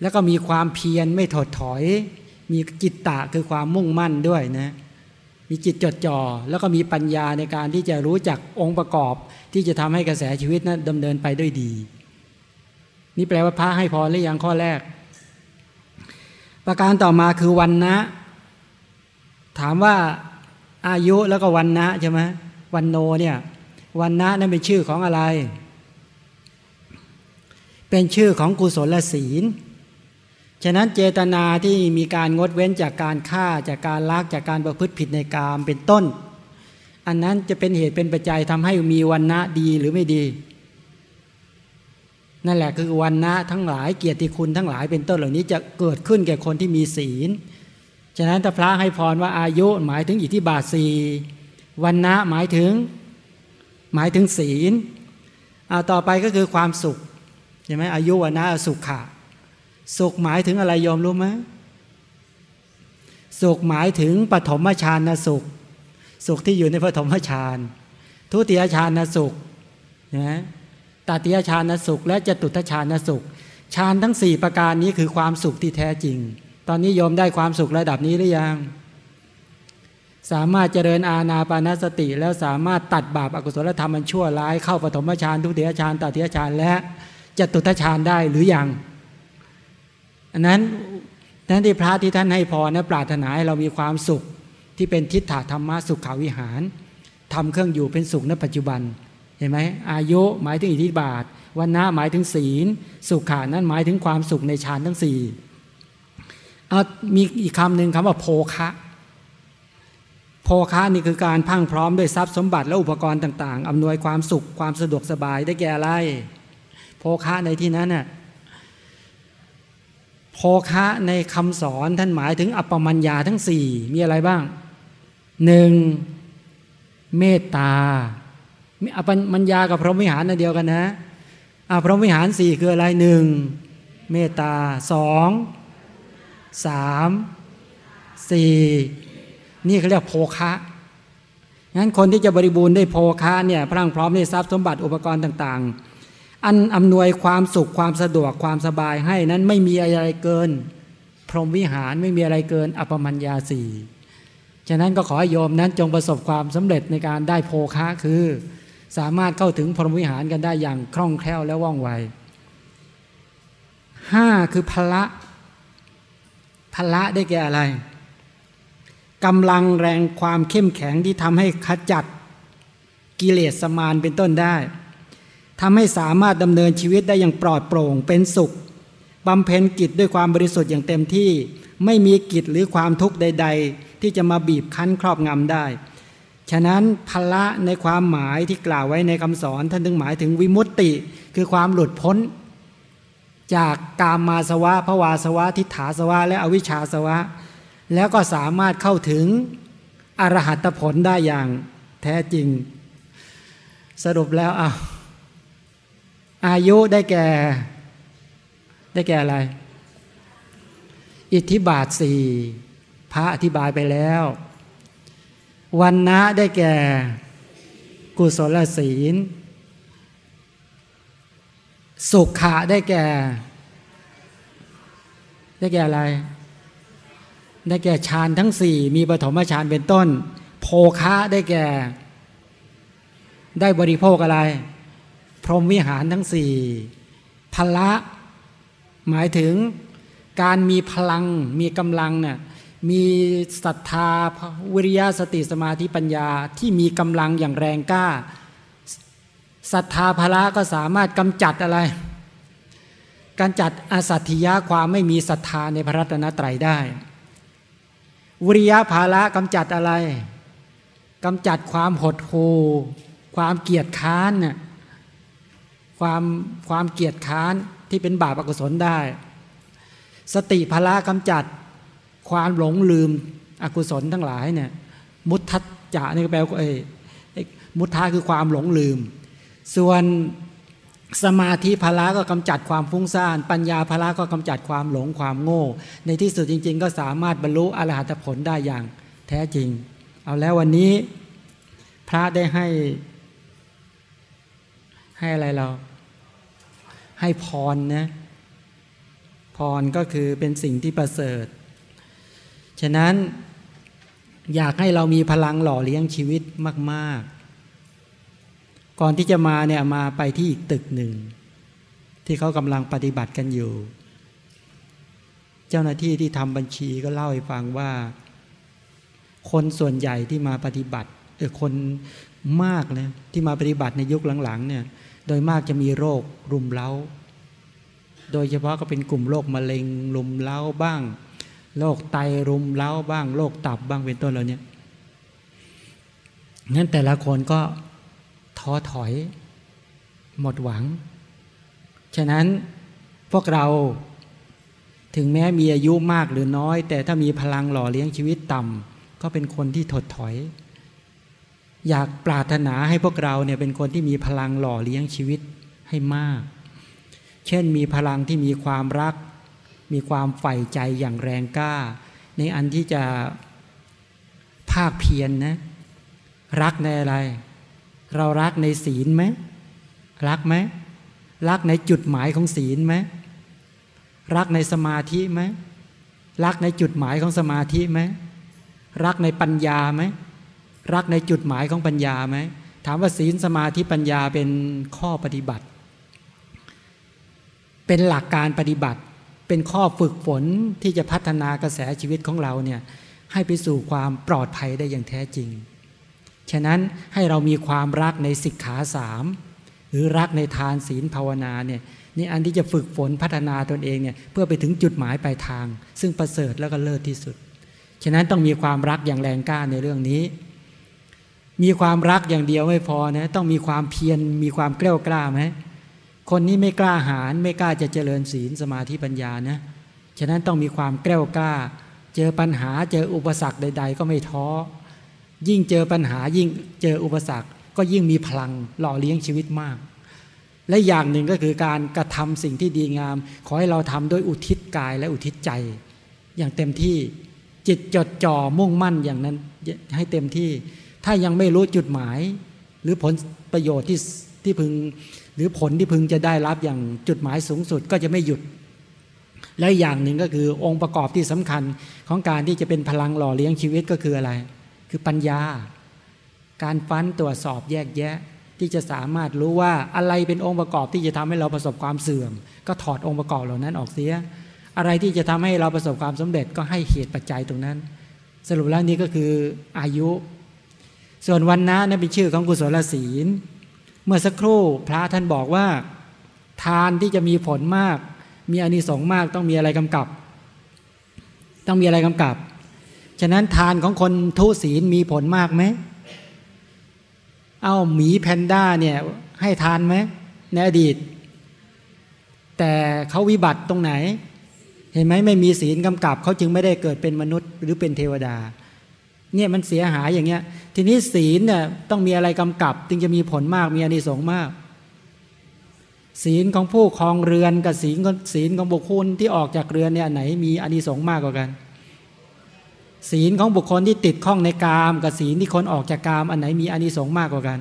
แล้วก็มีความเพียรไม่ถดถอย มีจิตตะคือความมุ่งมั่นด้วยนะ มีจิตจดจ่อแล้วก็มีปัญญาในการที่จะรู้จักองค์ประกอบ ที่จะทำให้กระแสชีวิตนั้นดำเนินไปด้วยดี นี่แปลว่าพระให้พรหรือยังข้อแรก ประการต่อมาคือวันนะ ถามว่าอายุแล้วก็วันนะใช่ไหมวันโนเนี่ยวันนะนั่นเป็นชื่อของอะไร เป็นชื่อของกุศลศีล ฉะนั้นเจตนาที่มีการงดเว้นจากการฆ่าจากการลักจากการประพฤติผิดในกามเป็นต้น อันนั้นจะเป็นเหตุเป็นปัจจัยทำให้มีวันนะดีหรือไม่ดี นั่นแหละคือวันนะทั้งหลายเกียรติคุณทั้งหลายเป็นต้นเหล่านี้จะเกิดขึ้นแก่คนที่มีศีล ฉะนั้นถ้าพระให้พรว่าอายุหมายถึงอิทธิบาทสีวันนะหมายถึงหมายถึงศีลเอาต่อไปก็คือความสุขใช่ไหมอายุวันนะสุขะ สุขหมายถึงอะไรยอมรู้ไหมสุขหมายถึงปฐมฌานสุข สุขที่อยู่ในปฐมฌานทุติยฌานสุขนะตติยฌานสุข และจตุตฌานสุขฌานทั้งสี่ประการนี้คือความสุขที่แท้จริง ตอนนี้โยมได้ความสุขระดับนี้หรือยัง สามารถเจริญอาณาปานสติ แล้วสามารถตัดบาปอากุศลธรรมมันชั่วร้ายเข้าปฐมฌานทุติยฌานตติยฌานและจตุตฌานได้หรือยัง อันนั้นนั้นที่พระที่ท่านให้พรนะปรารถนาให้เรามีความสุขที่เป็นทิฏฐธรรมะสุขขาวิหารทำเครื่องอยู่เป็นสุขในปัจจุบันเห็นไหมอายุหมายถึงอิทธิบาทวันนะหมายถึงศีล สุขานั้นหมายถึงความสุขในฌานทั้งสี่เอามีอีกคำหนึ่งคำว่าโภคะโภคะนี่คือการพังพร้อมด้วยทรัพย์สมบัติและอุปกรณ์ต่าง ๆอำนวยความสุขความสะดวกสบายได้แก่อะไร โภคะในที่นั้นน่ะ โภคะในคำสอนท่านหมายถึงอัปปมัญญาทั้งสี่มีอะไรบ้างหนึ่งเมตตาอปัญญากับพรหมวิหารนั่นเดียวกันนะอาพรหมวิหารสี่คืออะไรหนึ่งเมตตาสองสามสี่นี่เขาเรียกโภคะงั้นคนที่จะบริบูรณ์ได้โภคะเนี่ยพรั่งพร้อมด้วยทรัพย์สมบัติอุปกรณ์ต่างๆ อันอำนวยความสุขความสะดวกความสบายให้นั้นไม่มีอะไรเกิน พรหมวิหารไม่มีอะไรเกินอปมัญญาสี่ฉะนั้นก็ขอให้โยมนั้นจงประสบความสำเร็จในการได้โภคะคือ สามารถเข้าถึงพรหมวิหารกันได้อย่างคล่องแคล่วและว่องไวห้าคือพละพละได้แก่อะไรกำลังแรงความเข้มแข็งที่ทำให้ขจัดกิเลสสมานเป็นต้นได้ ทำให้สามารถดำเนินชีวิตได้อย่างปลอดโปร่งเป็นสุขบำเพ็ญกิจด้วยความบริสุทธิ์อย่างเต็มที่ ไม่มีกิจหรือความทุกข์ใด ๆ ที่จะมาบีบคั้นครอบงำได้ ฉะนั้นพละในความหมายที่กล่าวไว้ในคำสอนท่านถึงหมายถึงวิมุตติ คือความหลุดพ้น จากกามาสวะภวาสวะ ทิฏฐาสวะ และอวิชชาสวะ แล้วก็สามารถเข้าถึงอรหัตผลได้อย่างแท้จริง สรุปแล้วอา อายุได้แก่ ได้แก่อะไร อิทธิบาทสี่พระอธิบายไปแล้ว วันนะได้แก่ กุศลศีล สุขะได้แก่ ได้แก่อะไร ได้แก่ฌานทั้งสี่มีปฐมฌานเป็นต้น โภคะได้แก่ ได้บริโภคอะไร พรหมวิหารทั้งสี่พละหมายถึงการมีพลังมีกำลังเนี่ยมีศรัทธาวิริยะสติสมาธิปัญญาที่มีกำลังอย่างแรงกล้าศรัทธาพละก็สามารถกำจัดอะไร การจัดอสัตถิยะความไม่มีศรัทธาในพระรัตนตรัยได้ วิริยะภาระกำจัดอะไรกำจัดความหดหู่ความเกียจค้านเนี่ย ความความเกียจค้านที่เป็นบาปอกุศลได้ สติภาระกำจัดความหลงลืมอกุศลทั้งหลายเนี่ยมุทัจจะนี่แปลว่าเอ้มุทาคือความหลงลืม ส่วนสมาธิภละก็กำจัดความฟุ้งซ่าน ปัญญาภละก็กำจัดความหลงความโง่ ในที่สุดจริง ๆ ก็สามารถบรรลุอรหัตผลได้อย่างแท้จริง เอาแล้ววันนี้พระได้ให้ให้อะไรเรา ให้พรนะพรก็คือเป็นสิ่งที่ประเสริฐ ฉะนั้นอยากให้เรามีพลังหล่อเลี้ยงชีวิตมาก ๆ ก่อนที่จะมาเนี่ยมาไปที่อีกตึกหนึ่ง ที่เขากำลังปฏิบัติกันอยู่ เจ้าหน้าที่ที่ทำบัญชีก็เล่าให้ฟังว่า คนส่วนใหญ่ที่มาปฏิบัติเออคนมากเลยที่มาปฏิบัติในยุคหลังๆเนี่ย โดยมากจะมีโรครุมเร้า โดยเฉพาะก็เป็นกลุ่มโรคมะเร็งรุมเร้าบ้าง โรคไตรุมเร้าบ้าง โรคตับบ้างเป็นต้นเหล่านี้งั้นแต่ละคนก็ท้อถอย หมดหวัง ฉะนั้นพวกเราถึงแม้มีอายุมากหรือน้อย แต่ถ้ามีพลังหล่อเลี้ยงชีวิตต่ำก็เป็นคนที่ถดถอย อยากปรารถนาให้พวกเราเนี่ยเป็นคนที่มีพลังหล่อเลี้ยงชีวิตให้มาก เช่นมีพลังที่มีความรัก มีความใฝ่ใจอย่างแรงกล้า ในอันที่จะภาคเพียรนนะรักในอะไร เรารักในศีลไหมรักไหมรักในจุดหมายของศีลไหมรักในสมาธิไหมรักในจุดหมายของสมาธิไหมรักในปัญญาไหม รักในจุดหมายของปัญญาไหมถามว่าศีลสมาธิปัญญาเป็นข้อปฏิบัติ เป็นหลักการปฏิบัติ เป็นข้อฝึกฝนที่จะพัฒนากระแสชีวิตของเราเนี่ยให้ไปสู่ความปลอดภัยได้อย่างแท้จริง ฉะนั้นให้เรามีความรักในสิกขาสามหรือรักในทานศีลภาวนาเนี่ยนี่อันที่จะฝึกฝนพัฒนาตนเองเนี่ยเพื่อไปถึงจุดหมายปลายทาง ซึ่งประเสริฐแล้วก็เลิศที่สุด ฉะนั้นต้องมีความรักอย่างแรงกล้าในเรื่องนี้ มีความรักอย่างเดียวไม่พอนะต้องมีความเพียรมีความกล้ากล้าไหมคนนี้ไม่กล้าหาญไม่กล้าจะเจริญศีลสมาธิปัญญานะฉะนั้นต้องมีความกล้ากล้า เจอปัญหาเจออุปสรรคใด ๆ ก็ไม่ท้อ ยิ่งเจอปัญหายิ่งเจออุปสรรค ก็ยิ่งมีพลังหล่อเลี้ยงชีวิตมาก และอย่างหนึ่งก็คือการกระทำสิ่งที่ดีงาม ขอให้เราทำด้วยอุทิศกายและอุทิศใจ อย่างเต็มที่จิตจดจ่อมุ่งมั่นอย่างนั้นให้เต็มที่ ถ้ายังไม่รู้จุดหมาย หรือผลประโยชน์ที่ที่พึง หรือผลที่พึงจะได้รับอย่างจุดหมายสูงสุดก็จะไม่หยุด และอย่างหนึ่งก็คือองค์ประกอบที่สำคัญของการที่จะเป็นพลังหล่อเลี้ยงชีวิตก็คืออะไร คือปัญญา การฟันตรวจสอบแยกแยะที่จะสามารถรู้ว่าอะไรเป็นองค์ประกอบที่จะทำให้เราประสบความเสื่อม ก็ถอดองค์ประกอบเหล่านั้นออกเสีย อะไรที่จะทำให้เราประสบความสำเร็จก็ให้เหตุปัจจัยตรงนั้น สรุปแล้วนี้ก็คืออายุ ส่วนวันนะนั่นเป็นชื่อของกุศลศีล เมื่อสักครู่พระท่านบอกว่า ทานที่จะมีผลมาก มีอานิสงส์มากต้องมีอะไรกำกับ ต้องมีอะไรกำกับ ฉะนั้นทานของคนทุศีลมีผลมากไหม เอาหมีแพนด้าเนี่ยให้ทานไหมในอดีต แต่เขาวิบัติตรงไหน เห็นไหมไม่มีศีลกำกับเขาจึงไม่ได้เกิดเป็นมนุษย์หรือเป็นเทวดา เนี่ยมันเสียหายอย่างเงี้ย ทีนี้ศีลเนี่ยต้องมีอะไรกำกับ จึงจะมีผลมากมีอานิสงส์มาก ศีลของผู้ครองเรือนกับศีลศีลของบุคคลที่ออกจากเรือนเนี่ยไหนมีอานิสงส์มากกว่ากัน ศีลของบุคคลที่ติดข้องในกามกับศีลที่คนออกจากกามอันไหนมีอานิสงส์มากกว่ากัน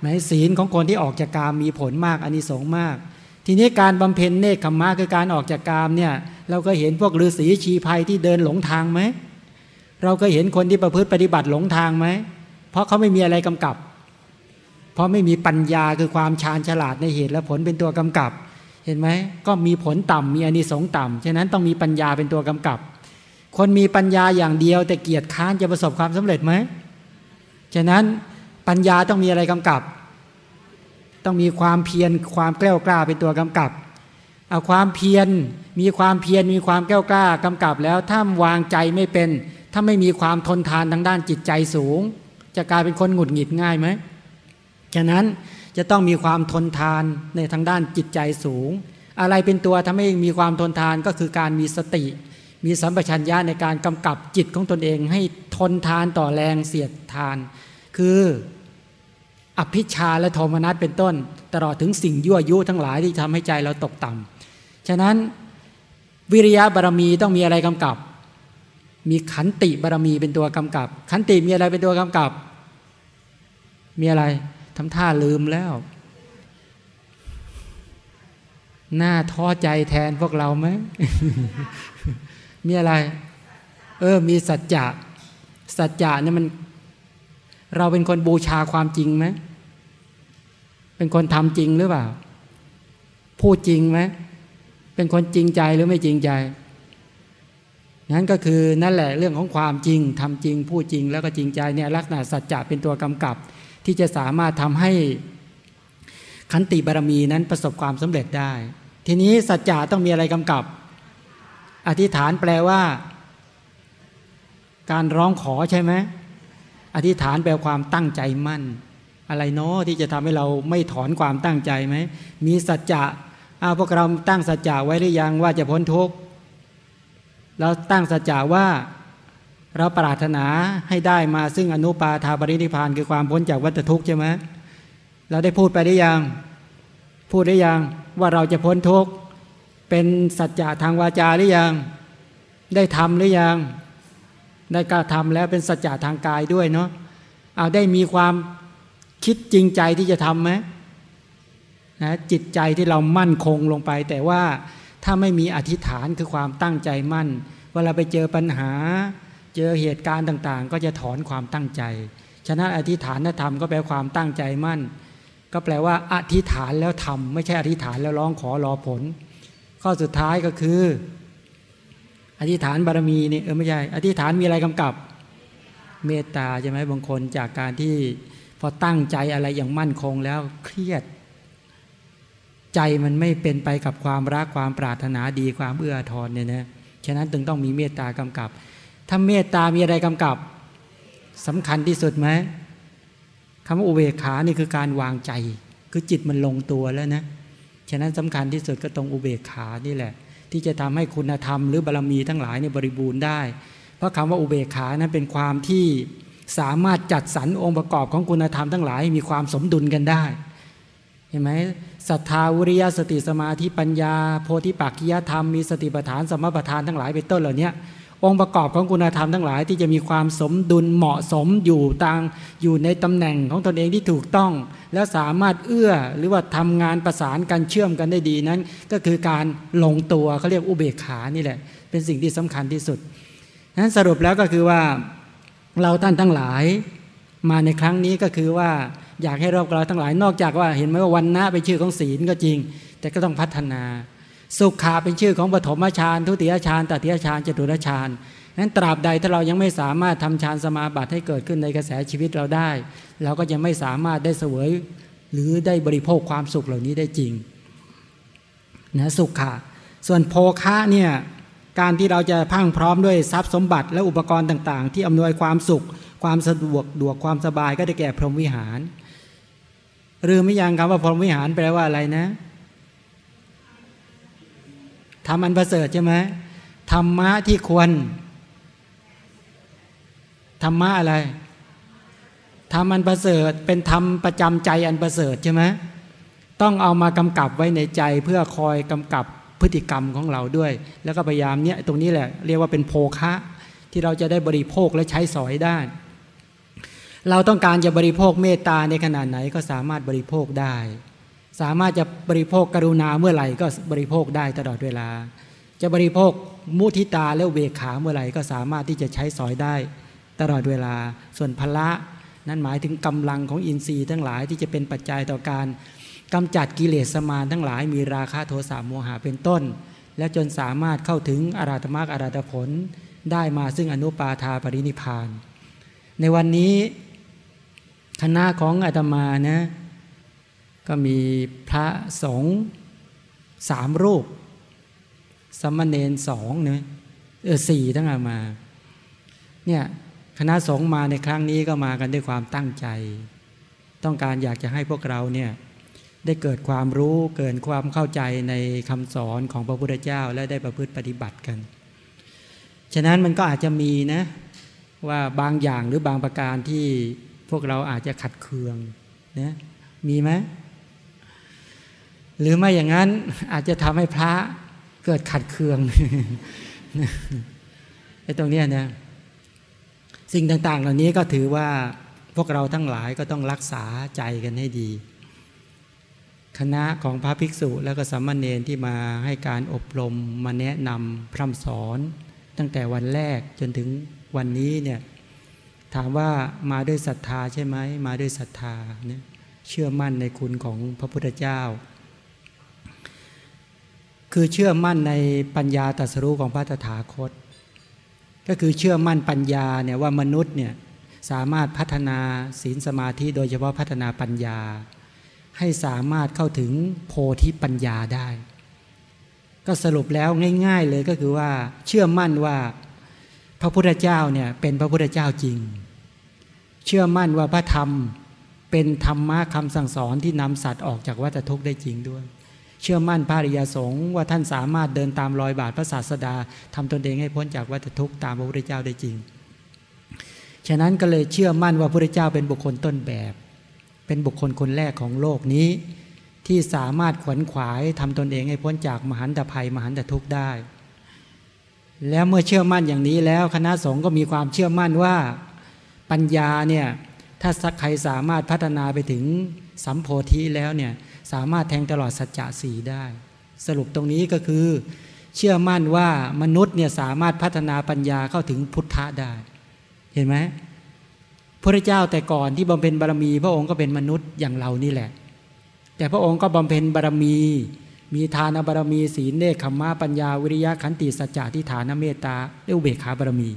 ไหมศีลของคนที่ออกจากกามมีผลมากอานิสงส์มาก ทีนี้การบำเพ็ญเนคขมมะคือการออกจากกามเนี่ยเราก็เห็นพวกฤาษีชีภัยที่เดินหลงทางไหม เราก็เห็นคนที่ประพฤติปฏิบัติหลงทางไหม เพราะเขาไม่มีอะไรกำกับ เพราะไม่มีปัญญาคือความชาญฉลาดในเหตุและผลเป็นตัวกำกับ เห็นไหม ก็มีผลต่ำมีอนิสงส์ต่ำฉะนั้นต้องมีปัญญาเป็นตัวกำกับ คนมีปัญญาอย่างเดียว แต่เกียรติค้านจะประสบความสำเร็จไหม ฉะนั้นปัญญาต้องมีอะไรกำกับ ต้องมีความเพียรความแกล้วกล้าเป็นตัวกำกับเอาความเพียรมีความเพียรมีความแกล้วกล้ากำกับแล้วถ้าวางใจไม่เป็น ถ้าไม่มีความทนทานทางด้านจิตใจสูง จะกลายเป็นคนหงุดหงิดง่ายไหมฉะนั้นจะต้องมีความทนทานในทางด้านจิตใจสูง อะไรเป็นตัวทำให้มีความทนทานก็คือการมีสติ มีสัมปชัญญะในการกำกับจิตของตนเองให้ทนทานต่อแรงเสียดทาน คืออภิชาและโทมนัสเป็นต้น ตลอดถึงสิ่งยั่วยุทั้งหลายที่ทำให้ใจเราตกต่ำฉะนั้นวิริยะบารมีต้องมีอะไรกำกับ มีขันติบารมีเป็นตัวกำกับ ขันติมีอะไรเป็นตัวกำกับ มีอะไรทำท่าลืมแล้ว หน้าท้อใจแทนพวกเราไหมมีอะไร เออ มีสัจจะสัจจะเนี่ยมัน เราเป็นคนบูชาความจริงไหมเป็นคนทำจริงหรือเปล่า พูดจริงไหมเป็นคนจริงใจหรือไม่จริงใจ นั้นก็คือนั่นแหละเรื่องของความจริงทำจริงพูดจริงแล้วก็จริงใจเนี่ยลักษณะสัจจะเป็นตัวกำกับ ที่จะสามารถทำให้ขันติบารมีนั้นประสบความสำเร็จได้ ทีนี้สัจจะต้องมีอะไรกำกับ อธิษฐานแปลว่า การร้องขอใช่ไหมอธิษฐานแปลความตั้งใจมั่น อะไรเนาะที่จะทำให้เราไม่ถอนความตั้งใจไหมมีสัจจะอาพวกเราตั้งสัจจะไว้หรือยังว่าจะพ้นทุกข์ เราตั้งสัจจะว่าเราปรารถนาให้ได้มาซึ่งอนุปาทาบริณิพานคือความพ้นจากวัฏทุกข์ใช่ไหมเราได้พูดไปได้ยัง พูดได้ยังว่าเราจะพ้นทุกข์เป็นสัจจะทางวาจาหรือยัง ได้ทำหรือยัง ได้กระทำแล้วเป็นสัจจะทางกายด้วยเนาะเอาได้มีความคิดจริงใจที่จะทำไหมนะจิตใจที่เรามั่นคงลงไป แต่ว่า ถ้าไม่มีอธิษฐานคือความตั้งใจมั่น เวลาไปเจอปัญหา เจอเหตุการณ์ต่างๆ ก็จะถอนความตั้งใจ ฉะนั้นอธิษฐานธรรมก็แปลความตั้งใจมั่น ก็แปลว่า อธิษฐานแล้วทำไม่ใช่อธิษฐานแล้วร้องขอรอผล ข้อสุดท้ายก็คือ อธิษฐานบารมีนี่เออไม่ใช่ อธิษฐานมีอะไรกำกับเมตตาใช่ไหมบางคนจากการที่พอตั้งใจอะไรอย่างมั่นคงแล้วเครียด ใจมันไม่เป็นไปกับความรักความปรารถนาดีความเอื้อทอนเนี่ยนะฉะนั้นจึงต้องมีเมตตากำกับ ถ้าเมตตามีอะไรกำกับสำคัญที่สุดไหมคำว่าอุเบกขานี่คือการวางใจ คือจิตมันลงตัวแล้วนะฉะนั้นสำคัญที่สุดก็ตรงอุเบกขานี่แหละ ที่จะทำให้คุณธรรมหรือบารรมีทั้งหลายในบริบูรณ์ได้ เพราะคำว่าอุเบกขานั้นเป็นความที่สามารถจัดสรรองค์ประกอบของคุณธรรมทั้งหลาย มีความสมดุลกันได้ เห็นไหมศรัทธาวิริยะสติสมาธิปัญญา โพธิปักขิยธรรมมีสติปัฏฐานสมปัฏฐานทั้งหลายเป็นต้นเหล่านี้องค์ประกอบของคุณธรรมทั้งหลายที่จะมีความสมดุลเหมาะสมอยู่ต่างอยู่ในตำแหน่งของตนเองที่ถูกต้อง แล้วสามารถเอื้อหรือว่าทำงานประสานกันเชื่อมกันได้ดีนั้น ก็คือการลงตัวเขาเรียกอุเบกขานี่แหละ เป็นสิ่งที่สำคัญที่สุดนั้นสรุปแล้วก็คือว่าเราท่านทั้งหลายมาในครั้งนี้ก็คือว่า อยากให้เราเราทั้งหลายนอกจากว่าเห็นไหมว่าวันนะเป็นชื่อของศีลก็จริง แต่ก็ต้องพัฒนา สุขาเป็นชื่อของปฐมฌานทุติยฌานตติยฌานจตุรฌานนั้นตราบใดถ้าเรายังไม่สามารถทำฌานสมาบัติให้เกิดขึ้นในกระแสชีวิตเราได้ เราก็จะไม่สามารถได้เสวย หรือได้บริโภคความสุขเหล่านี้ได้จริงนะสุขะส่วนโภคะเนี่ยการที่เราจะพังพร้อมด้วยทรัพย์สมบัติและอุปกรณ์ต่าง ๆ ที่อำนวยความสุข ความสะดวกดวกความสบายก็ได้แก่พรหมวิหาร หรือไม่ยังคำว่าพรหมวิหารแปลว่าอะไรนะทำอันประเสริฐใช่ไหมธรรมะที่ควรธรรมะอะไรทำอันประเสริฐเป็นธรรมประจำใจอันประเสริฐใช่ไหมต้องเอามากำกับไว้ในใจเพื่อคอยกำกับพฤติกรรมของเราด้วย แล้วก็พยายามเนี้ยตรงนี้แหละเรียกว่าเป็นโภคะที่เราจะได้บริโภคและใช้สอยได้ เราต้องการจะบริโภคเมตตาในขนาดไหนก็สามารถบริโภคได้ สามารถจะบริโภคกรุณาเมื่อไหร่ก็บริโภคได้ตลอดเวลา จะบริโภคมุทิตาและเวขาเมื่อไหร่ก็สามารถที่จะใช้สอยได้ตลอดเวลา ส่วนพละนั่นหมายถึงกำลังของอินทรีย์ทั้งหลายที่จะเป็นปัจจัยต่อการกำจัดกิเลสมารทั้งหลาย มีราคะโทสะโมหะเป็นต้น และจนสามารถเข้าถึงอาราธมรรคอาราธผลได้มาซึ่งอนุปาทาปรินิพาน ในวันนี้ คณะของอาตมานะก็มีพระสงฆ์สามรูป สมณเณรสองเนะเออสี่ทั้งอามาเนี่ยคณะสงฆ์มาในครั้งนี้ก็มากันด้วยความตั้งใจ ต้องการอยากจะให้พวกเราเนี่ยได้เกิดความรู้เกิดความเข้าใจในคำสอนของพระพุทธเจ้าและได้ประพฤติปฏิบัติกัน ฉะนั้นมันก็อาจจะมีนะว่าบางอย่างหรือบางประการที่ พวกเราอาจจะขัดเคืองนะมีไหมหรือไม่อย่างนั้นอาจจะทำให้พระเกิดขัดเคืองไอ้ตรงนี้นะสิ่งต่าง ๆ เหล่านี้ก็ถือว่าพวกเราทั้งหลายก็ต้องรักษาใจกันให้ดี คณะของพระภิกษุแล้วก็สามเณรที่มาให้การอบรมมาแนะนำพร่ำสอน ตั้งแต่วันแรกจนถึงวันนี้เนี่ย ถามว่ามาด้วยศรัทธาใช่ไหมมาด้วยศรัทธาเนี่ยเชื่อมั่นในคุณของพระพุทธเจ้า คือเชื่อมั่นในปัญญาตรัสรู้ของพระตถาคต ก็คือเชื่อมั่นปัญญาเนี่ยว่ามนุษย์เนี่ยสามารถพัฒนาศีลสมาธิโดยเฉพาะพัฒนาปัญญา ให้สามารถเข้าถึงโพธิปัญญาได้ ก็สรุปแล้วง่าย ๆ เลยก็คือว่าเชื่อมั่นว่าพระพุทธเจ้าเนี่ยเป็นพระพุทธเจ้าจริง เชื่อมั่นว่าพระธรรมเป็นธรรมะคำสั่งสอนที่นำสัตว์ออกจากวัฏทุกข์ได้จริงด้วย เชื่อมั่นพระริยสงฆ์ว่าท่านสามารถเดินตามรอยบาทพระศาสดาทำตนเองให้พ้นจากวัฏทุกข์ตามพระพุทธเจ้าได้จริง ฉะนั้นก็เลยเชื่อมั่นว่าพระพุทธเจ้าเป็นบุคคลต้นแบบ เป็นบุคคลคนแรกของโลกนี้ ที่สามารถขวนขวายทำตนเองให้พ้นจากมหันตภัยมหันตทุกข์ได้ แล้วเมื่อเชื่อมั่นอย่างนี้แล้วคณะสงฆ์ก็มีความเชื่อมั่นว่า ปัญญาเนี่ยถ้าสักใครสามารถพัฒนาไปถึงสัมโพธิแล้วเนี่ยสามารถแทงตลอดสัจจะสีได้ สรุปตรงนี้ก็คือ เชื่อมั่นว่ามนุษย์เนี่ยสามารถพัฒนาปัญญาเข้าถึงพุทธะได้ เห็นไหมพระเจ้าแต่ก่อนที่บำเพ็ญบารมี พระองค์ก็เป็นมนุษย์อย่างเรานี่แหละ แต่พระองค์ก็บำเพ็ญบารมี มีทานบารมี ศีลเนคขมะปัญญาวิริยะขันติสัจจะทิฏฐานเมตตาเอุเบกขาบารมี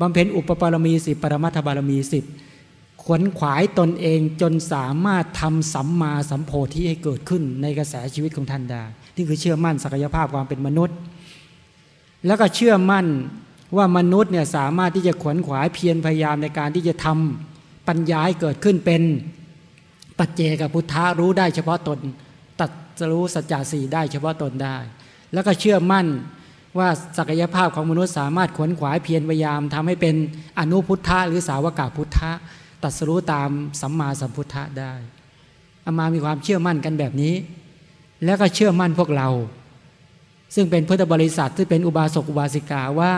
บำเพ็ญอุปปารมีสิบปรมัตถบารมีสิบขวนขวายตนเองจนสามารถทำสัมมาสัมโพธิให้เกิดขึ้นในกระแสชีวิตของท่านได้นี่คือเชื่อมั่นศักยภาพความเป็นมนุษย์ แล้วก็เชื่อมั่นว่ามนุษย์เนี่ยสามารถที่จะขวนขวายเพียรพยายามในการที่จะทำปัญญาให้เกิดขึ้นเป็นปัจเจกพุทธะรู้ได้เฉพาะตน ตัดรู้สัจจะสี่ได้เฉพาะตนได้ แล้วก็เชื่อมั่น ว่าศักยภาพของมนุษย์สามารถขวนขวายเพียรพยายามทำให้เป็นอนุพุทธะหรือสาวกาพุทธะตัดสรู้ตามสัมมาสัมพุทธะได้อามามีความเชื่อมั่นกันแบบนี้ แล้วก็เชื่อมั่นพวกเรา ซึ่งเป็นพุทธบริษัทที่เป็นอุบาสกอุบาสิกาว่า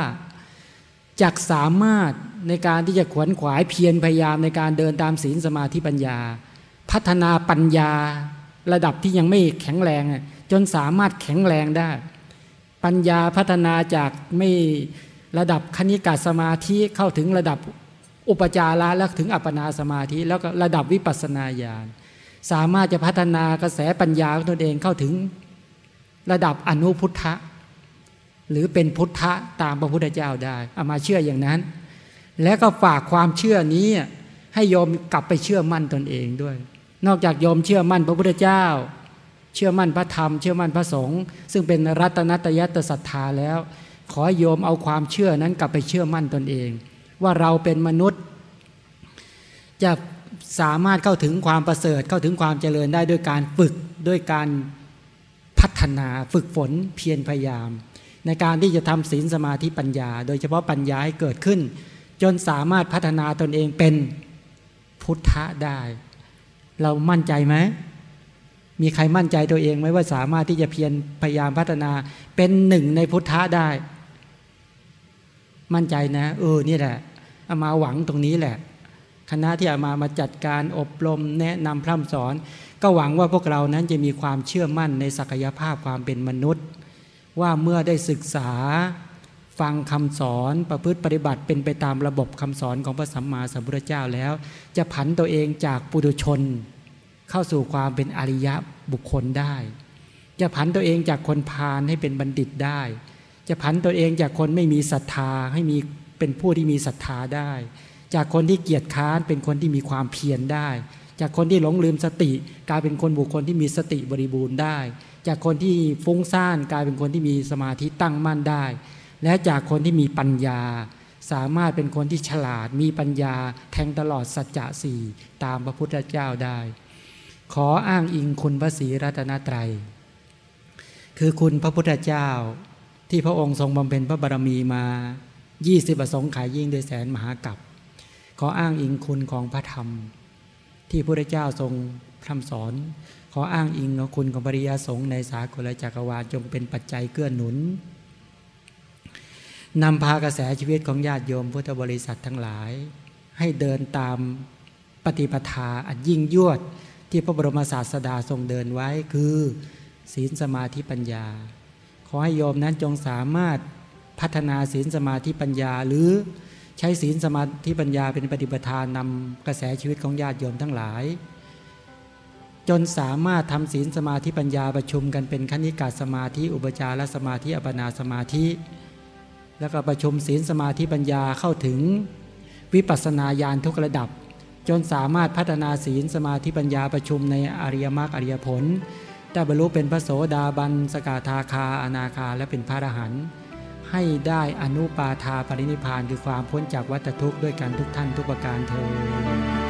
จักสามารถในการที่จะขวนขวายเพียรพยายามในการเดินตามศีลสมาธิปัญญา พัฒนาปัญญาระดับที่ยังไม่แข็งแรง จนสามารถแข็งแรงได้ ปัญญาพัฒนาจากไม่ระดับคณิกาสมาธิเข้าถึงระดับอุปจาระแล้วถึงอัปปนาสมาธิ แล้วก็ระดับวิปัสนาญาณสามารถจะพัฒนากระแสปัญญาของตนเองเข้าถึงระดับอนุพุทธะ หรือเป็นพุทธะตามพระพุทธเจ้าได้เอามาเชื่ออย่างนั้น และก็ฝากความเชื่อนี้ให้โยมกลับไปเชื่อมั่นตนเองด้วย นอกจากโยมเชื่อมั่นพระพุทธเจ้า ชื่อมั่นพระธรรม เชื่อมั่นพระสงฆ์ซึ่งเป็นรัตนตยัตศรัทธาแล้ว ขอโยมเอาความเชื่อนั้นกลับไปเชื่อมั่นตนเอง ว่าเราเป็นมนุษย์ จะสามารถเข้าถึงความประเสริฐเข้าถึงความเจริญได้ด้วยการฝึกด้วยการพัฒนาฝึกฝนเพียรพยายาม ในการที่จะทำศีลสมาธิปัญญา โดยเฉพาะปัญญาให้เกิดขึ้น จนสามารถพัฒนาตนเองเป็นพุทธะได้ เรามั่นใจไหม มีใครมั่นใจตัวเองไหมว่าสามารถที่จะเพียรพยายามพัฒนาเป็นหนึ่งในพุทธะได้ มั่นใจนะ เออนี่แหละเอามาหวังตรงนี้แหละ คณะที่เอามามาจัดการอบรมแนะนำพร่ำสอน ก็หวังว่าพวกเรานั้นจะมีความเชื่อมั่นในศักยภาพความเป็นมนุษย์ ว่าเมื่อได้ศึกษาฟังคำสอนประพฤติปฏิบัติเป็นไปตามระบบคำสอนของพระสัมมาสัมพุทธเจ้าแล้ว จะผันตัวเองจากปุถุชน เข้าสู่ความเป็นอริยะบุคคลได้ จะผันตัวเองจากคนพาลให้เป็นบัณฑิตได้ จะผันตัวเองจากคนไม่มีศรัทธาให้มีเป็นผู้ที่มีศรัทธาได้ จากคนที่เกียจค้านเป็นคนที่มีความเพียรได้ จากคนที่หลงลืมสติ กลายเป็นคนบุคคลที่มีสติบริบูรณ์ได้ จากคนที่ฟุ้งซ่านกลายเป็นคนที่มีสมาธิตั้งมั่นได้ และจากคนที่มีปัญญาสามารถเป็นคนที่ฉลาดมีปัญญาแทงตลอดสัจจะสี่ตามพระพุทธเจ้าได้ ขออ้างอิงคุณพระศรีรัตนตรัย คือคุณพระพุทธเจ้าที่พระองค์ทรงบำเพ็ญพระบารมีมา 20ประสงค์ขายยิ่งโดยแสนมหากัปขออ้างอิงคุณของพระธรรม ที่พระเจ้าทรงพร่ำสอน ขออ้างอิงคุณของปริยสงฆ์ในสากลจักรวาลจงเป็นปัจจัยเกื้อหนุนนำพากระแสชีวิตของญาติโยมพุทธบริษัททั้งหลาย ให้เดินตามปฏิปทาอันยิ่งยวด ที่พระบรมศาสดาทรงเดินไว้คือศีลสมาธิปัญญา ขอให้โยมนั้นจงสามารถพัฒนาศีลสมาธิปัญญา หรือใช้ศีลสมาธิปัญญาเป็นปฏิปทานนำกระแสชีวิตของญาติโยมทั้งหลาย จนสามารถทำศีลสมาธิปัญญาประชุมกันเป็นคณิกาสมาธิอุปจารสมาธิอัปปนาสมาธิ แล้วก็ประชุมศีลสมาธิปัญญาเข้าถึงวิปัสสนาญาณทุกระดับ จนสามารถพัฒนาศีลสมาธิปัญญาประชุมในอริยมรรคอริยผลได้บรรลุเป็นพระโสดาบันสกทาคาอนาคาและเป็นพระอรหันต์ให้ได้อนุปาทาปรินิพานคือความพ้นจากวัฏทุกข์ด้วยกันทุกท่านทุกประการเธอ